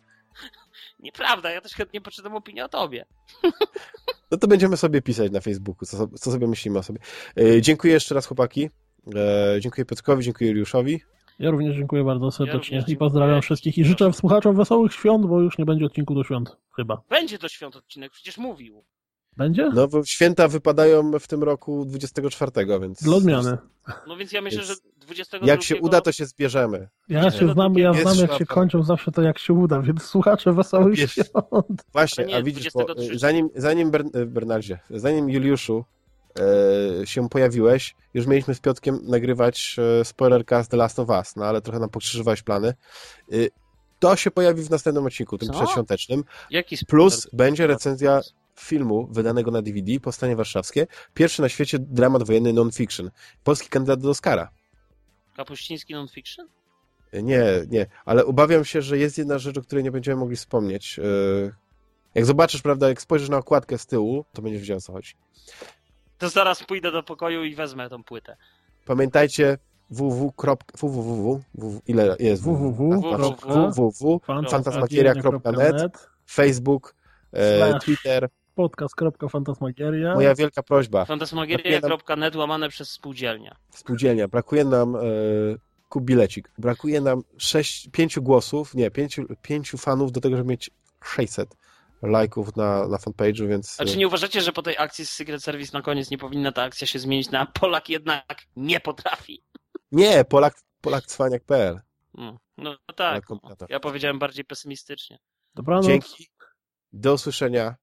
Nieprawda, ja też chętnie poczytam opinię o tobie. No to będziemy sobie pisać na Facebooku, co, co sobie myślimy o sobie. E, dziękuję jeszcze raz chłopaki. E, dziękuję Piotrkowi, dziękuję Juliuszowi. Ja również dziękuję bardzo serdecznie również i pozdrawiam dziękuję. wszystkich i życzę słuchaczom wesołych świąt, bo już nie będzie odcinku do świąt, chyba. Będzie to świąt odcinek, przecież mówił. Będzie? No bo święta wypadają w tym roku 24, więc... Dla odmiany. No więc ja myślę, Więc że 22... Jak się uda, to się zbierzemy. Ja się znam, ja znam jak się kończą zawsze to jak się uda, więc słuchacze wesołych świąt. Właśnie, a widzisz, bo 23. e, zanim, zanim Bern, e, Bernardzie, zanim Juliuszu się pojawiłeś, już mieliśmy z Piotkiem nagrywać e, spoilercast The Last of Us, no ale trochę nam pokrzyżowałeś plany. E, to się pojawi w następnym odcinku, tym Co? przedświątecznym. Jaki? Plus będzie recenzja filmu wydanego na DVD, Powstanie Warszawskie. Pierwszy na świecie dramat wojenny non-fiction. Polski kandydat do Oscara. Kapuściński non-fiction? Nie, nie, ale obawiam się, że jest jedna rzecz, o której nie będziemy mogli wspomnieć. E, Jak zobaczysz, prawda, jak spojrzysz na okładkę z tyłu, to będziesz wiedział, o co chodzi. To zaraz pójdę do pokoju i wezmę tą płytę. Pamiętajcie www. ile jest www. www. fantasmagieria.net Facebook, e. Twitter. podcast.fantasmagieria. Moja wielka prośba. Fantasmagieria.net łamane przez spółdzielnia. Spółdzielnia. Brakuje nam e, kup bilecik. Brakuje nam sześć, pięciu głosów, nie, pięciu, pięciu fanów do tego, żeby mieć 600 lajków na, na fanpage'u, więc... A czy nie uważacie, że po tej akcji z Secret Service na koniec nie powinna ta akcja się zmienić na Polak jednak nie potrafi? Nie, Polak, polakcwaniak.pl. Mm, No, no Ale tak, ja powiedziałem bardziej pesymistycznie. Dobranoc. Dzięki. Do usłyszenia.